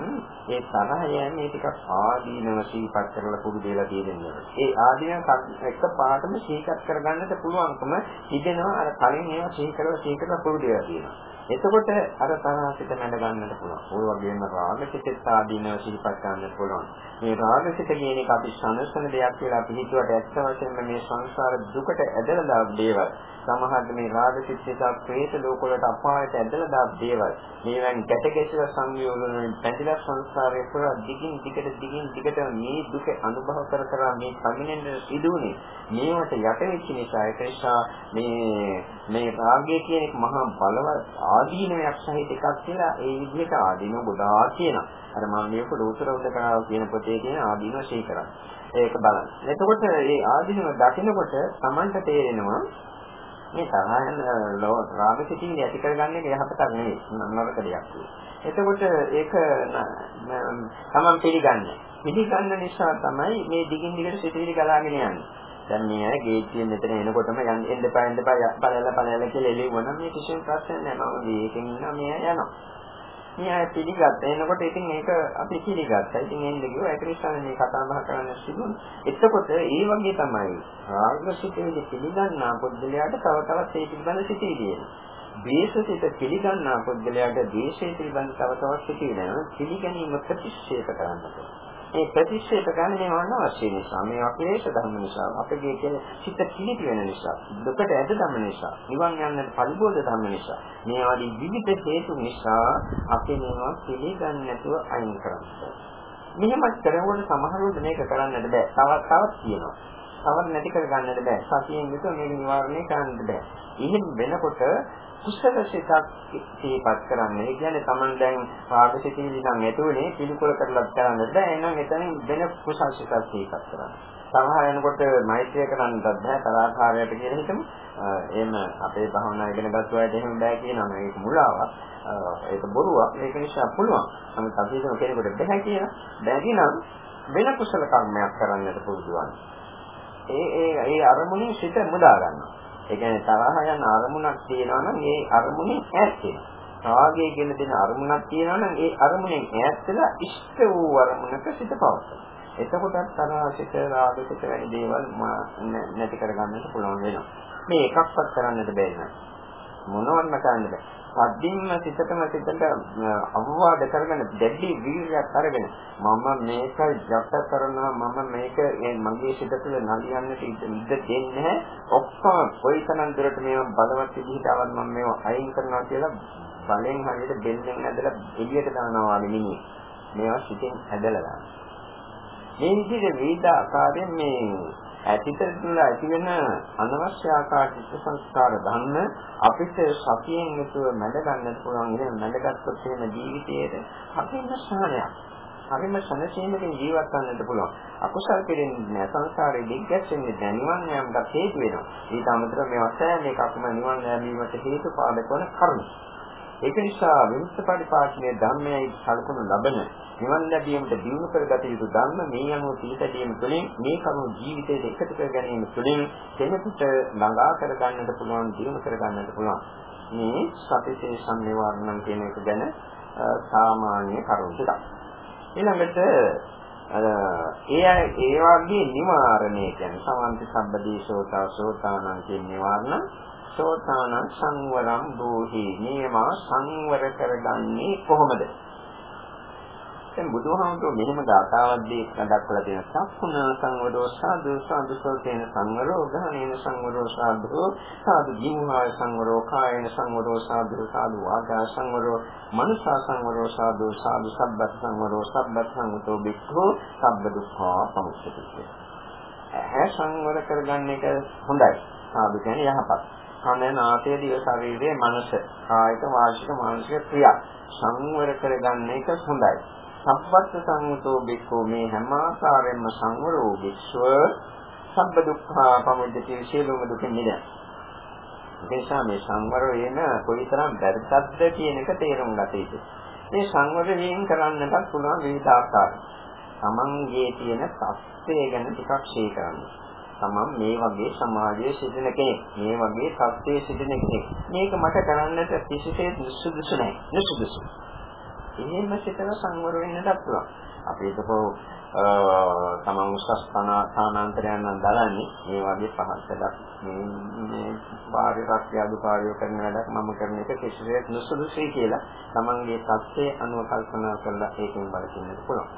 ඒ තරහ යන්නේ ටිකක් ආදීනව සීපත් කරලා පුරුදු වෙලා තියෙනවා. ඒ ආදීන එක පාටම සීකත් කරගන්නට පුළුවන්කම තිබෙනවා අර කලින් ඒවා සිහි කරලා සිහි කරලා පුරුදු වෙලා තියෙනවා. එතකොට අර තරහිත නැඩ ගන්නට පුළුවන්. ඔය වගේම රාගසිත ආදීනව සිහිපත් ගන්නට පුළුවන්. මේ රාගසිත කියන එක අපි සනසන දෙයක් කියලා අපි හිතුවට ඇත්ත වශයෙන්ම මේ සංසාර දුකට ඇදලා දාපු දේවල්. සමහරට මේ රාගසිත නිසා ප්‍රේත ලෝකවලට අපායට ඇදලා දාපු දේවල්. මේවෙන් ගැටගැසල සංයෝගවලින් පැතිලා සංසාරේ පුරා දිගින් දිගට දිගින් දිගට මේ දුක අනුභව කර කර මේ සමිනෙන්න සිදුුනේ. මේවට යට වෙච්ච නිසා ඒක නිසා මේ මේ රාගය කියන එක මහා බලවත් ආදීනයක් සහිත එකක් කියලා ඒ විදිහට ආදීනව ගොඩාක් කියනවා. අර මම මේක ලෝතර උදකරාව කියන පොතේ තියෙන ආදීනව ශී කරන්නේ. ඒක බලන්න. එතකොට මේ ආදීනව දකිනකොට Tamanට තේරෙනවා මේ තරහයන් රාගසිතින් ඇති කරගන්නේ යහපතක් නෙවෙයි නරක දෙයක්. එතකොට ඒක තමන් පිළිගන්නේ. පිළිගන්න නිසා තමයි මේ දිගින් දිගට සිතිවිලි ගලාගෙන යන්නේ. දැන් මේ අය ගේට්ටුවෙන් මෙතන එනකොටම යන්න එන්න එපා එන්න එපා බලලා බලලා කියලා එළියුවා නම් මේ කිසිම ප්‍රශ්නයක් නැහැ. මම මේකෙන් ඉන්නවා මේ අය යනවා. මේ අය පිළිගත්තා. එනකොට ඉතින් ඒක අපි පිළිගත්තා. ඉතින් එන්න ගිහුවා. ඒක නිසා මේ කතා බහ කරන්න සිදුුනේ. එතකොට ඒ වගේ තමයි රාගසිතේ පිළිගන්නා පුද්ගලයාට තව තවත් ඒ පිළිබඳ සිතේදී එනවා. දේශසිත පිළිගන්නා පුද්ගලයාට දේශය පිළිබඳ තව තවත් සිතේදී පිළිගැනීම ප්‍රතික්ෂේප කරන්නට. ඒ ප්‍රතික්ෂේප කරන්න මේ වන්න අවශ්‍ය නිසා මේ අපේශ ධර්ම නිසා අපගේ කියන චිත්ත කිලිටි වෙන නිසා දුකට ඇද ධර්ම නිසා නිවන් යන්නට පරිබෝධ ධර්ම නිසා මේ ආදී විවිධ හේතු නිසා අපි මේවා පිළිගන්නේ නැතුව අයින් කරනවා මෙහෙම කරනකොට සමහරවිට මේක කරන්නට බෑ. තවත් තවත් කියනවා. තවත් නැති කර ගන්නට බෑ. සතියෙන් විතර මේක නිවාරණය කරන්නට බෑ. එහෙම වෙනකොට කුසල සිතක් සිහිපත් කරන්න. ඒ කියන්නේ Taman දැන් රාගසිතිවිලි නම් ඇතුලේ පිළිකුල කරලත් කරන්න බෑ. එහෙනම් එතනින් වෙන කුසල සිතක් සිහිපත් කරන්න. සමහර වෙනකොට මෛත්‍රිය කරන්නත් බෑ තරහකාරයට කියලා හිතමු. එහෙම අපේ භවනා ඉගෙන ගත්ත අයට එහෙම බෑ කියනවා. මේක මුලාවක්. ඒක බොරුවක්. ඒක නිසා පුළුවන්. නමුත් අපි හිතමු කෙනෙකුට බෑ කියලා. බැරි නම් වෙන කුසල කර්මයක් කරන්නට පුළුවන්. ඒ ඒ ඒ අරමුණේ සිත මුදා ගන්නවා. ඒ කියන්නේ තරහ යන අරමුණක් තියෙනවා නම් ඒ අරමුණෙන් ඈත් වෙනවා. රාගය කියන දෙන අරමුණක් තියෙනවා නම් ඒ අරමුණෙන් ඈත් වෙලා ඉෂ්ට වූ අරමුණක සිට පවත්වනවා. එතකොටත් තරහිත රාගිත වැනි දේවල් නැති කරගන්නට පුළුවන් වෙනවා. මේ එකක්වත් කරන්නට බැරි නෑ. මොනවත්ම කරන්න බෑ. සද්දින්ම සිතටම සිතට අවවාද කරගෙන දැඩි වීර්යයක් අරගෙන මම මේක ජප කරනවා මම මේක මගේ සිත තුළ නලියන්නට ඉඩ දෙන්නේ ඔක්කොම කොයිතරම් දුරට මේව බලවත් විදිහට ආවත් මම මේව අයින් කරනවා කියලා බලෙන් හරියට බෙල්ලෙන් ඇදලා එළියට දානවා වගේ නෙමෙයි. මේවා සිතෙන් ඇදලා දානවා. මේ විදිහට වේද ආකාරයෙන් මේ ඇතිත තුළ ඇති වෙන අනවශ්‍ය ආකාර චිත්ත සංස්කාර ධර්ම අපිට සතියෙන් යුතුව මැඩ ගන්නට පුළුවන්. එහෙනම් මැඩගත්ොත් එහෙම ජීවිතයේ හරිම සහනයක්. හරිම සනසීමකින් ජීවත් වෙන්නට පුළුවන්. අකුසල් කෙරෙන්නේ සංසාරේ දිග්ගැස්සෙන්නේ දැනිවන් යම්කට හේතු වෙනවා. ඊට අමතරව මේ වශයෙන් මේකක්ම නිවන් ලැබීමට හේතු පාදක වන කරුණු. ඒක නිසා විමුක්ත පරිපාලනයේ ධර්මයයි සලකනු ලබන නිවන් ලැබීමට දියුණු කරගත යුතු ධර්ම මේ අනුව පිළිපැදීම තුළින් මේ කරුණු ජීවිතයට එකතු කර ගැනීම තුළින් කෙනෙකුට ළඟා කර ගන්නට පුළුවන් දියුණු කර ගන්නට පුළුවන්. මේ සතිසේ සම්නිවාරණම් කියන එක ගැන සාමාන්‍ය කරුණු ටිකක්. ඊළඟට ඒ අය ඒ වගේ නිවාරණය කියන්නේ සමන්ති සම්බදීසෝතා සෝතානං කියන නිවාරණ සෝතාන සංවරම් දෝහි. නියමා සංවර කරගන්නේ කොහොමද? දැන් බුදුහාමුදුරුවෝ මෙහෙම ගාථාවක් දක්වලා තියෙන සක්කුණ සංවරෝ සාදු සාදු සෝතේන සංවරෝ ගහනේන සංවරෝ සාදු සාදු ජීවහාය සංවරෝ කායේන සංවරෝ සාදු සාදු වාචා සංවරෝ මනසා සංවරෝ සාදු සාදු සබ්බත් සංවරෝ සබ්බත් සංවතෝ බික්ඛෝ සබ්බ දුක්ඛා සමුච්චති ඇහැ සංවර කරගන්න එක හොඳයි. සාදු කියන්නේ යහපත්. කන නාසය දිව ශරීරයේ මනස කායික වාචික මානසික ක්‍රියා සංවර කරගන්න එක හොඳයි සම්පත්ත සංයුතෝ බික්ඛෝ මේ හැම ආකාරයෙන්ම සංවරෝ විශ්ව සබ්බ දුක්ඛා පමුද්දති සියලුම දුකින් මිදෙන. ඒ නිසා මේ සංවර වීම කොයිතරම් වැරද්දක්ද කියන එක තේරුම් ගත යුතුයි. මේ සංවර වීම කරන්නටත් පුළුවන් විවිධ ආකාර. තමන්ගේ තියෙන තත්ත්වය ගැන ටිකක් ෂේ කරන්න. තමන් මේ වගේ සමාජයේ සිටින කෙනෙක්. මේ වගේ තත්ත්වයේ සිටින කෙනෙක්. මේක මට කරන්නට කිසිසේත් සුදුසු නැහැ. නුසුදුසු. එහෙම සිතන සංවර වෙන්නත් පුළුවන්. අපි හිතපො තමන් උසස් ස්ථානාන්තරයන් නම් දරන්නේ මේ වගේ පහසක් මේ මේ වාරියක් යාදුකාරය කරන වැඩක් මම කරන එක කිසිසේත් නුසුදුසුයි කියලා තමන්ගේ தත්ත්වයේ අනුව කල්පනා කරලා ඒකෙන් බලකින්නත් පුළුවන්.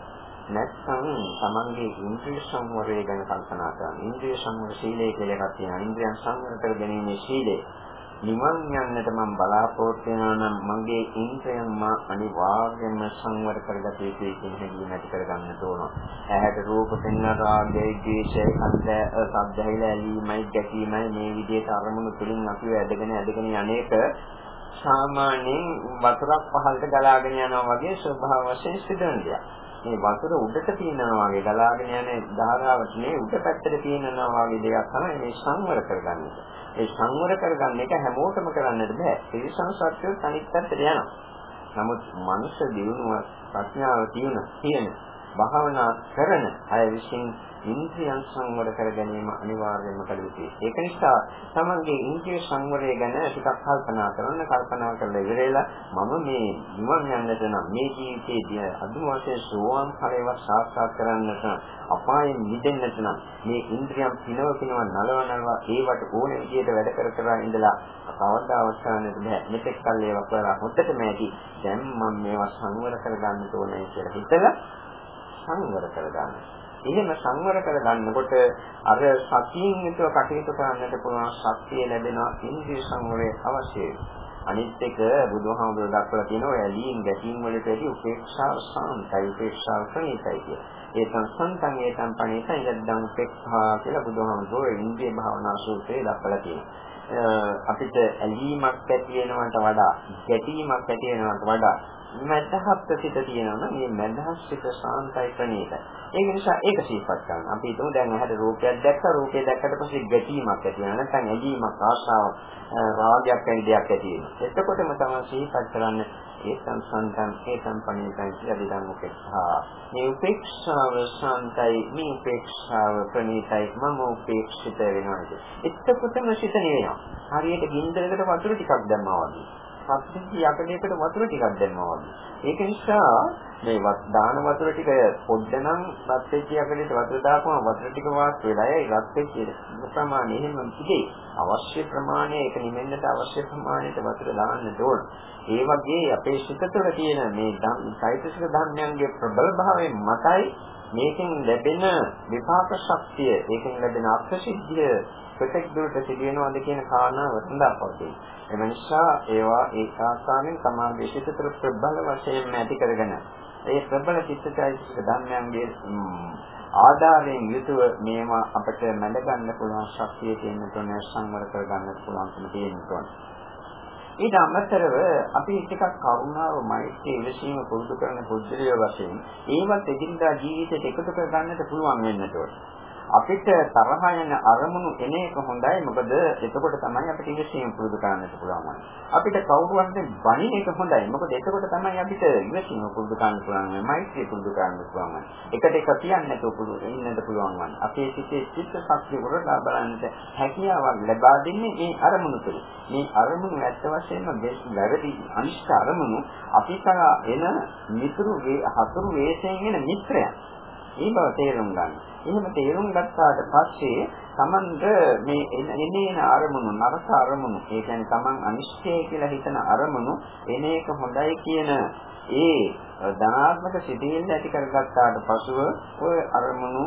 නැත්නම් තමන්ගේ ඉන්ද්‍රිය සංවරය ගැන කල්පනා කරන්න. ඉන්ද්‍රිය සංවර සීලය කියලා එකක් තියෙනවා. ඉන්ද්‍රියන් සංවර කර ගැනීමේ සීලය. නිවන් යන්නට මම බලාපොරොත්තු වෙනවා නම් මගේ ඉන්ද්‍රයන් මා අනිවාර්යයෙන්ම සංවර කරගත යුතුයි කියන හැඟීම ඇති කරගන්න ඕන. ඇහැට රූප පෙන්වන රාගය, ද්වේෂය, කන්ද, සබ්දහිල ඇලීමයි, ගැටීමයි මේ විදිහට අරමුණු තුලින් අපිව ඇදගෙන ඇදගෙන යන්නේක සාමාන්‍යයෙන් වතුරක් පහළට ගලාගෙන යනවා වගේ ස්වභාව වශයෙන් සිදුවන දෙයක්. මේ වතුර උඩට තියෙනවා වගේ ගලාගෙන යන ධාරාවට නේ උඩ පැත්තට තියෙනවා වගේ දෙයක් තමයි මේ සංවර කරගන්නේ. ඒ සංවර කරගන්න එක හැමෝටම කරන්නට බෑ. ඒ සංසත්‍යය අනිත් පැත්තට යනවා. නමුත් මනුෂ්‍ය දිනුව ප්‍රඥාව තියෙන තියෙන භාවනා කරන අය විසින් ඉන්ද්‍රියන් සංවර කර ගැනීම අනිවාර්යයෙන්ම කළ යුතුයි. ඒක නිසා තමන්ගේ ඉන්ද්‍රිය සංවරය ගැන ටිකක් කල්පනා කරන්න කල්පනා කරලා ඉවරලා මම මේ නිවන් යන්නට නම් මේ ජීවිතයේදී අදුම වශයෙන් සෝවාන් ඵලයවත් සාක්ෂාත් කරන්නට අපායෙන් මිදෙන්නට නම් මේ ඉන්ද්‍රියන් පිනව පිනව නලව නලව ඒවට ඕන විදිහට වැඩ කර කර ඉඳලා කවදා අවසානයේදී බෑ මෙතෙක් කල් ඒවා කරලා හොත්තටම ඇති දැන් මම මේවා සංවර කරගන්න ඕනේ කියලා හිතලා සංවර කරගන්න. එහෙම සංවර කරගන්නකොට අර සතියින් යුතුව කටයුතු කරන්නට පුළුවන් ශක්තිය ලැබෙනවා ඉන්ද්‍රිය සංවරය අවශ්‍යයි. අනිත් එක බුදුහාමුදුරුවෝ දක්වලා තියෙනවා ඇලීම් ගැටීම් වලටදී උපේක්ෂාව සාන්තයි උපේක්ෂාව ප්‍රණීතයි කියලා. ඒ සංසංතං ඒ සම්පණීත යද්දං උපේක්ෂා කියලා බුදුහාමුදුරුවෝ ඉන්ද්‍රිය භාවනා සූත්‍රයේ දක්වලා තියෙනවා. අපිට ඇලීමක් ඇති වෙනවට වඩා ගැටීමක් ඇති වෙනවට වඩා මදහත් සිත තියෙනවා මේ මදහත් සිත සාන්තයි ප්‍රණීතයි. ඒක නිසා ඒක සිහිපත් කරන්න. අපි හිතමු දැන් ඇහැට රූපයක් දැක්ක රූපය දැක්කට පස්සේ ගැටීමක් ඇති වෙනවා. නැත්නම් ඇලීමක් ආශාවක් රාගයක් වැනි දෙයක් ඇති වෙනවා. එතකොටම තමයි සිහිපත් කරන්න ඒ සංසන්තන් ඒ සම්පණිතයි කියලා දිගන් උපේක්ෂා. මේ උපේක්ෂාව සාන්තයි මේ උපේක්ෂාව ප්‍රණීතයි මම උපේක්ෂිත වෙනවා. එතකොටම සිත නිවෙනවා. හරියට ගින්දරකට වතුර ටිකක් දැම්මා වගේ. සත්‍විති යකඩයකට වතුර ටිකක් දැම්මා වගේ. ඒක නිසා මේ දාන වතුර ටික පොඩ්ඩනම් රත් වෙච්ච යකඩේට වතුර දාපුවම වතුර ටික වාස් වෙලා ඒ රත් වෙච්ච ප්‍රමාණය එහෙම තිබේ. අවශ්‍ය ප්‍රමාණය ඒක නිමෙන්නට අවශ්‍ය ප්‍රමාණයට වතුර දාන්න ඕන. ඒ වගේ අපේ සිත තුළ තියෙන මේ සෛතසික ධර්මයන්ගේ ප්‍රබල භාවයෙන් මතයි මේකෙන් ලැබෙන විපාක ශක්තිය, ඒකෙන් ලැබෙන අර්ථසිද්ධිය කොතෙක් දුරට සිදුවෙනවද කියන කාරණාව සඳහන් එම නිසා ඒවා ඒ ආකාරයෙන් සමාධි චිතතර ප්‍රබල වශයෙන් ඇති කරගෙන ඒ ප්‍රබල චිත්තචෛතසික ධර්මයන්ගේ ආධාරයෙන් යුතුව මේවා අපිට මැඩ ගන්න පුළුවන් ශක්තිය තියෙන තුන සංවර කර ගන්න පුළුවන්කම තියෙනවා. ඊට අමතරව අපි ටිකක් කරුණාව මෛත්‍රී ඉවසීම පුරුදු කරන පුද්ගලයෝ වශයෙන් ඒවත් එදිනදා ජීවිතයට එකතු කර ගන්නට පුළුවන් වෙන්නට ඕන. අපිට තරහ යන අරමුණු එන එක හොඳයි මොකද එතකොට තමයි අපිට ඉවසීම පුරුදු කරන්නට පුළුවන්. අපිට කවුරුන්ට බණින එක හොඳයි මොකද එතකොට තමයි අපිට ඉවසීම පුරුදු කරන්න පුළුවන්. මෛත්‍රිය පුරුදු කරන්න පුළුවන්. එකට එක කියන්නේ නැතුව පුළුවන් ඉන්නද පුළුවන්. අපේ සිතේ චිත්ත ශක්තිය උරලා බලන්නට හැකියාවක් ලබා දෙන්නේ මේ අරමුණු තුළ. මේ අරමුණු ඇත්ත වශයෙන්ම වැරදි අනිෂ්ඨ අරමුණු අපිට එන මිතුරු හතුරු වේසයෙන් එන මිත්‍රයන්. මේ බව තේරුම් ගන්න. එහෙම තේරුම් ගත්තාට පස්සේ Tamanට මේ එනේන අරමුණු නරක අරමුණු ඒ කියන්නේ Taman අනිශ්චය කියලා හිතන අරමුණු එන එක හොඳයි කියන ඒ ධනාත්මක සිතේල් ඇති කරගත්තාට පසුව ඔය අරමුණු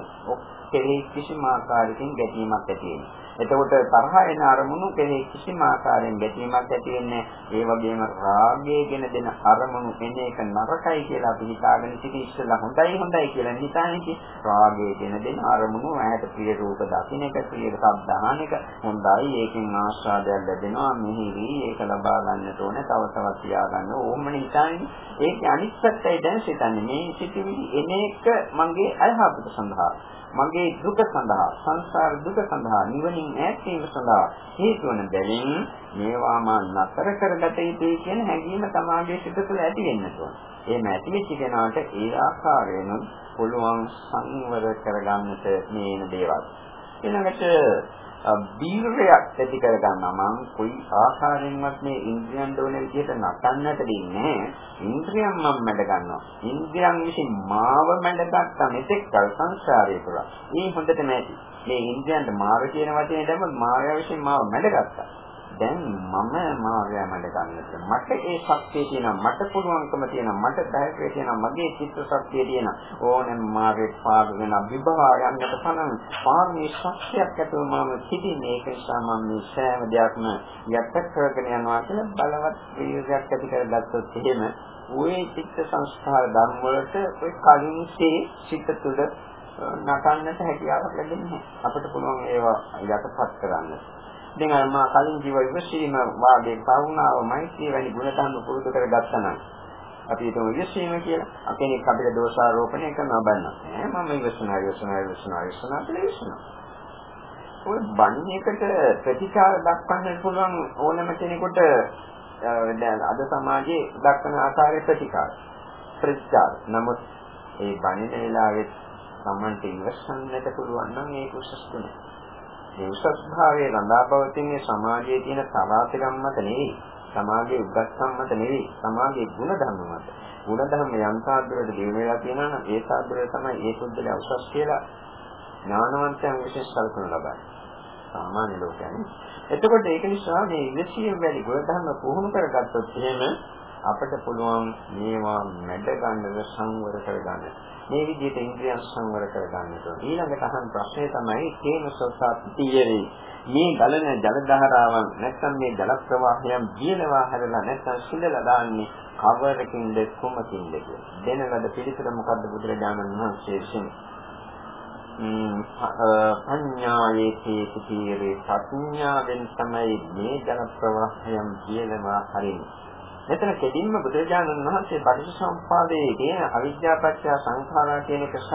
කෙරෙහි කිසිම ආකාරයකින් ගැටීමක් ඇති වෙනවා. එතකොට තරහ එන අරමුණු කෙරෙහි කිසිම ආකාරයෙන් ගැටීමක් ඇති වෙන්නේ ඒ වගේම රාගයගෙන දෙන අරමුණු එන එක නරකයි කියලා අපි හිතාගෙන සිටි ඉස්සෙල්ලා හොඳයි හොඳයි කියලා හිතානේ රාගයගෙන දෙන අරමුණු ඇහැට ප්‍රිය රූප දකින්න එක ප්‍රිය ශබ්ද අහන එක හොඳයි. ඒකෙන් ආස්වාදයක් ලැබෙනවා. මෙහිවි ඒක ලබා ගන්නට ඕනේ. තව තවත් තියාගන්න ඕමනේ හිතන්නේ ඒක අනිත් පැත්තයි දැන් සිතන්නේ. මේ සිටිවිලි එන එක මගේ අයහපත සඳහා. මගේ දුක සඳහා සංසාර දුක සඳහා නිවනින් ඈත් වීම සඳහා හේතු වන බැවින් මේවා මා නතර කරගත යුතුයි කියන හැඟීම තමාගේ සිත තුළ ඇති වෙන්න ඕන. එහෙම ඇති වෙච්ච කෙනාට ඒ ආකාරයෙන් පුළුවන් සංවර කරගන්නට මේන දේවල්. ඊළඟට බීරයක් ඇති කර ගන්නවා මම කොයි ආකාරයෙන්වත් මේ ඉන්ද්‍රියන් දෝන විදිහට නටන්නට දෙන්නේ ඉන්ද්‍රියන් මම මැඩ ගන්නවා. ඉන්ද්‍රියන් විසින් මාව මැඩගත්තා මෙතෙක් කල සංසාරේ පුරා. මේ හොඳට නැති මේ ඉන්ද්‍රියන්ට මාර කියන වචනේ දැම්මොත් මායාව විසින් මාව මැඩගත්තා දැන් මම මාර්යා මඩ ගන්නට මට ඒ ශක්තිය තියෙනවා මට පුළුවන්කම තියෙනවා මට ධෛර්යය තියෙනවා මගේ චිත්ත ශක්තිය තියෙනවා ඕනෙම මාර්ගේ පාදගෙන විභවා යන්නට පනන පාරමී ශක්තියක් ඇතුව මම සිටින්නේ. ඒක නිසා මම මේ සෑම දෙයක්ම යට කරගෙන යනවා කියලා බලවත් වීර්යයක් ඇති කරගත්තොත් එහෙම ওই චිත්ත සංස්කාර ධර්ම වලට ඔය කලින්සේ සිත තුළ නටන්නට හැකියාවක් ලැබෙන්නේ අපිට පුළුවන් ඒවා යටපත් කරන්න. දැන් අර මා කලින් ජීව විශ්ීම වාගේ කරුණාව මෛත්‍රිය වැනි ගුණ ධර්ම පුරුදු කරගත්තා නම් අපි හිතමු විශ්ීම කියලා. කෙනෙක් අපිට දෝෂාරෝපණය කරනවා බලන්න ඈ මම ඉවසනවා ඉවසනවා ඉවසනවා ඉවසනවා කියලා ඉවසනවා ඔය බණ්‍යයකට ප්‍රතිචාර දක්වන්න පුළුවන් ඕනම කෙනෙකුට දැන් අද සමාජයේ දක්වන ආකාරයේ ප්‍රතිකාර ප්‍රතිචාර. නමුත් ඒ බණින වෙලාවෙත් Tamante ඉවසන්නට පුළුවන් නම් ඒක උසස් ගුණයක්. මේ උසස් භාවයේ රඳා පවතින්නේ සමාජයේ තියෙන තරාතිරම් මත නෙවෙයි. සමාජයේ උගත්කම් මත නෙවෙයි. සමාජයේ ගුණධර්ම මත. ගුණධර්ම යම් සාද්දරයට දිනු වෙලා තියෙනවා නම් ඒ සාද්දරය තමයි ඒ සුද්ධල උසස් කියලා ඥානවන්තයන් විශේෂ කල්පන ලබන්නේ. සාමාන්‍ය ලෝකයන්. එතකොට ඒක නිසා මේ ඉවසිය වැඩි ගුණධර්ම පුහුණු කරගත්තොත් එහෙම අපිට පුළුවන් මේවා මැඩ ගන්නව සංවර කරගන්න. මේ විදිහට ඉන්ද්‍රියන් සංවර කරගන්නට ඕන. ඊළඟට අහන ප්‍රශ්නේ තමයි කේන සෝසාතියරි. මේ ගලන ජල ධාරාවන් නැත්නම් මේ ජල ප්‍රවාහයන් දිනනවා හැරලා නැත්නම් සිඳලා දාන්නේ කවරකින්ද කුමකින්ද කියලා. දෙන ලද පිළිතුර මොකද්ද බුදුරජාණන් වහන්සේ විසින් පඤ්ඤායේති සිතීරේ ප්‍රඥාවෙන් තමයි මේ ජල ප්‍රවාහයන් දිනනවා හරින්නේ. මෙතන කෙලින්ම බුදුරජාණන් වහන්සේ පටිච්චසමුප්පාදයේ කියන අවිද්‍යාපත්‍ය සංඛාරා කියන එක සහ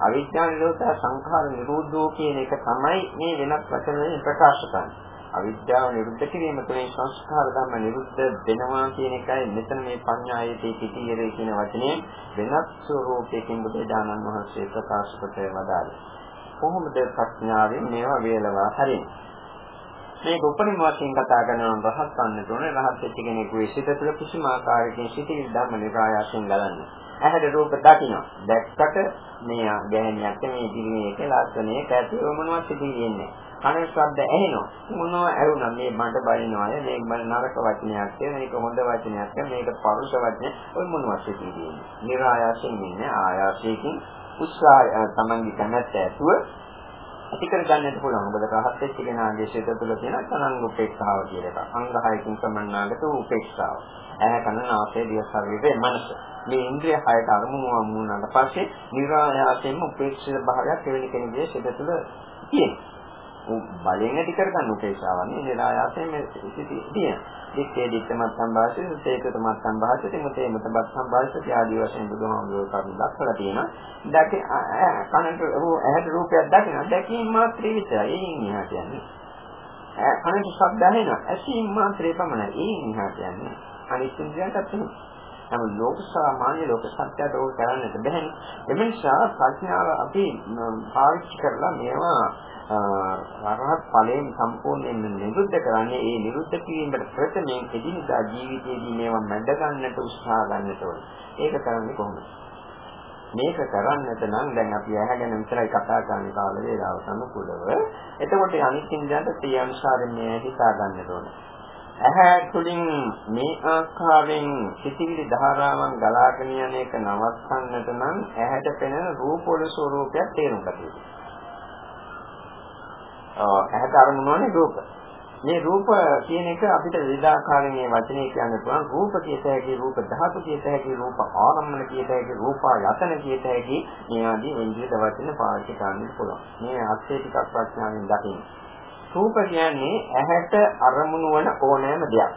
අවිද්‍යා නිරෝධ සංඛාර නිරෝධෝ කියන එක තමයි මේ වෙනත් වචන වලින් ප්‍රකාශ කරන්නේ. අවිද්‍යාව නිරුද්ධ කිරීම තුළින් සංස්කාර ධර්ම නිරුද්ධ වෙනවා කියන එකයි මෙතන මේ පඤ්ඤායතේ පිටියරේ කියන වචනේ වෙනත් ස්වરૂපයකින් බුදුරජාණන් වහන්සේ ප්‍රකාශ කොට වදාළේ. කොහොමද ප්‍රඥාවෙන් මේවා වේලවා හරින්නේ? මේක උපරිම වශයෙන් කතා කරනවා රහත් වන්නට ඕනේ රහත් වෙච්ච කෙනෙකුගේ සිත තුළ කිසිම ආකාරයකින් සිටින ධර්ම නිරායයෙන් ගලන්න. ඇහැට රූප දකින්න. දැක්කට මේ ගැහණියක් මේ දිවිමේක ලස්සනේ කැටේ මොනවද සිටින්නේ. කන ශබ්ද ඇහෙනවා. මොනවා ඇහුණා මේ මට බයිනවා මේක මම නරක වචනයක් කියලා මේක හොඳ වචනයක් කියලා මේක පරුෂ වචනයක් ඔය මොනවද සිටින්නේ. නිරායයෙන් ඉන්නේ ආයාසයෙන් උත්සාහය තමන්ගේ කැමැත්ත ඇතුව ඇති කර ගන්නට පුළුවන්. මොකද රහත් වෙච්ච කෙනාගේ සිත තුළ තියෙන තනංග උපේක්ෂාව කියලා එකක්. අංග හයකින් සමන්නාගත උපේක්ෂාව. ඇහැ කන නාසය දිව ශරීරය මනස. මේ ඉන්ද්‍රිය හයට අරමුණු වුණාට පස්සේ නිරායාසයෙන්ම උපේක්ෂිත භාවයක් එවැනි කෙනෙකුගේ සිත තුළ තියෙනවා. බලයෙන් ඇති කරගන්න උපේක්ෂාවන්නේ නිරායාසයෙන් මේ තියෙන. දිත්තේ දිත්තමත් සම්භාෂිත, සේකතමත් සම්භාෂිත, මුතේ මුතබත් සම්භාෂිත ආදී වශයෙන් බුදුහාමුදුරුවෝ කරුණු දක්වලා තියෙනවා. දැක කනට ඇහැට රූපයක් දකිනවා. දැකීම මාත්‍රේ විතරයි. ඒකින් එහා කියන්නේ. කනට ශබ්ද ඇහෙනවා. ඇසීම මාත්‍රේ පමණයි. ඒකින් එහා කියන්නේ. අනිත් ඉන්ද්‍රියන්ටත් එහෙම. නමුත් ලෝක සාමාන්‍ය ලෝක සත්‍යයට ඕක කරන්නට බැහැ. එම නිසා ප්‍රඥාව අපි පාවිච්චි කරලා මේවා වරහත් ඵලයෙන් සම්පූර්ණයෙන් නිරුද්ධ කරන්නේ ඒ නිරුද්ධ කිරීමට ප්‍රථමයෙන් එදිනදා ජීවිතයේදී මේවා මැඩ ගන්නට උත්සාහ ගන්නට ඕනේ. ඒක කරන්නේ කොහොමද? මේක කරන්නට නම් දැන් අපි ඇහැගෙන විතරයි කතා කරන්නේ කාල වේලාවට අනුකූලව. එතකොට අනිත් ඉන්ද්‍රයන්ට ඒ අනුසාරයෙන් මේ හිතා ගන්නට ඕනේ. ඇහැ තුළින් මේ ආකාරයෙන් සිතිවිලි ධාරාවන් ගලාගෙන යන එක නවත්තන්නට නම් ඇහැට පෙනෙන රූප වල ස්වરૂපයක් තේරුම් ගත යුතුයි. ඇහැට අරමුණ වනේ රූප. මේ රූප කියන එක අපිට විවිධාකාරයෙන් මේ වචනේ කියන්න පුළුවන්. රූප කියත හැකි, රූප ධාතු කියත හැකි, රූප ආරම්මන කියත හැකි, රූප යතන කියත හැකි මේ ආදී ඉන්ද්‍රිය වචන පාවිච්චි කරන්න පුළුවන්. මේ අර්ථය ටිකක් ප්‍රඥාවෙන් දකින්න. රූප කියන්නේ ඇහැට අරමුණු වන ඕනෑම දෙයක්.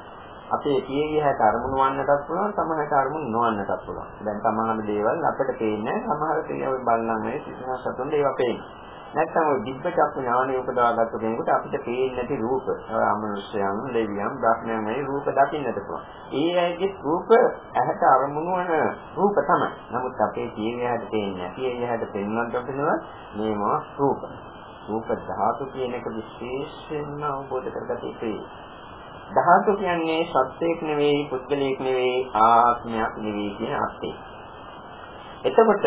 අපේ පියගිය හැට අරමුණු වන්නටත් පුළුවන්, සමහරට අරමුණු නොවන්නටත් පුළුවන්. දැන් සමහර දේවල් අපිට පේන්නේ සමහර දේවල් බලනම් මේ සිතන සතුන් ඒවා පේන්නේ. නැත්නම් ඔය දිබ්බ චක්ක ඥානය උපදවාගත්තු කෙනෙකුට අපිට පේන්නේ නැති රූප, අමනුෂ්‍යයන්, දෙවියන්, බ්‍රහ්මයන් මේ රූප දකින්නට පුළුවන්. ඒ අයගේ රූප ඇහැට අරමුණු වන රූප තමයි. නමුත් අපේ ජීවිතයට පේන්නේ නැහැ. ජීවිතයට පෙන්වන්නට වෙනවා මේවා රූප. රූප ධාතු කියන එක විශේෂයෙන්ම අවබෝධ කරගත යුතුයි. ධාතු කියන්නේ සත්‍යයක් නෙවෙයි, පුද්ගලයෙක් නෙවෙයි, ආත්මයක් නෙවෙයි කියන අර්ථය. එතකොට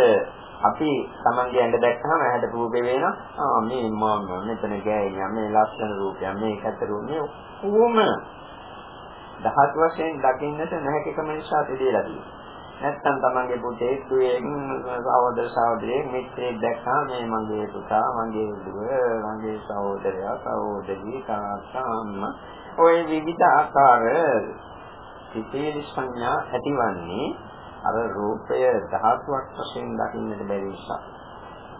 අපි Tamange ඇඟ දැක්කම ඇහැට රූපේ වෙනවා. ආ මේ මම මෙතන ගෑනියා මේ ලස්සන රූපයක් මේ කැත රූපේ කොහොම දහස් වශයෙන් දකින්නට නැහැකම නිසා දෙදේලා තියෙනවා. නැත්තම් තමන්ගේ පුතේ දුවෙන් සහෝදර සහෝදරියෙක් මිත්‍රයෙක් දැක්කම මේ මගේ පුතා මගේ දුව මගේ සහෝදරයා සහෝදරිය තාත්තා අම්මා ඔය විවිධ ආකාර සිතේ සංඥා ඇතිවන්නේ අර රූපය ධාතුවක් වශයෙන් දකින්නට බැරි නිසා.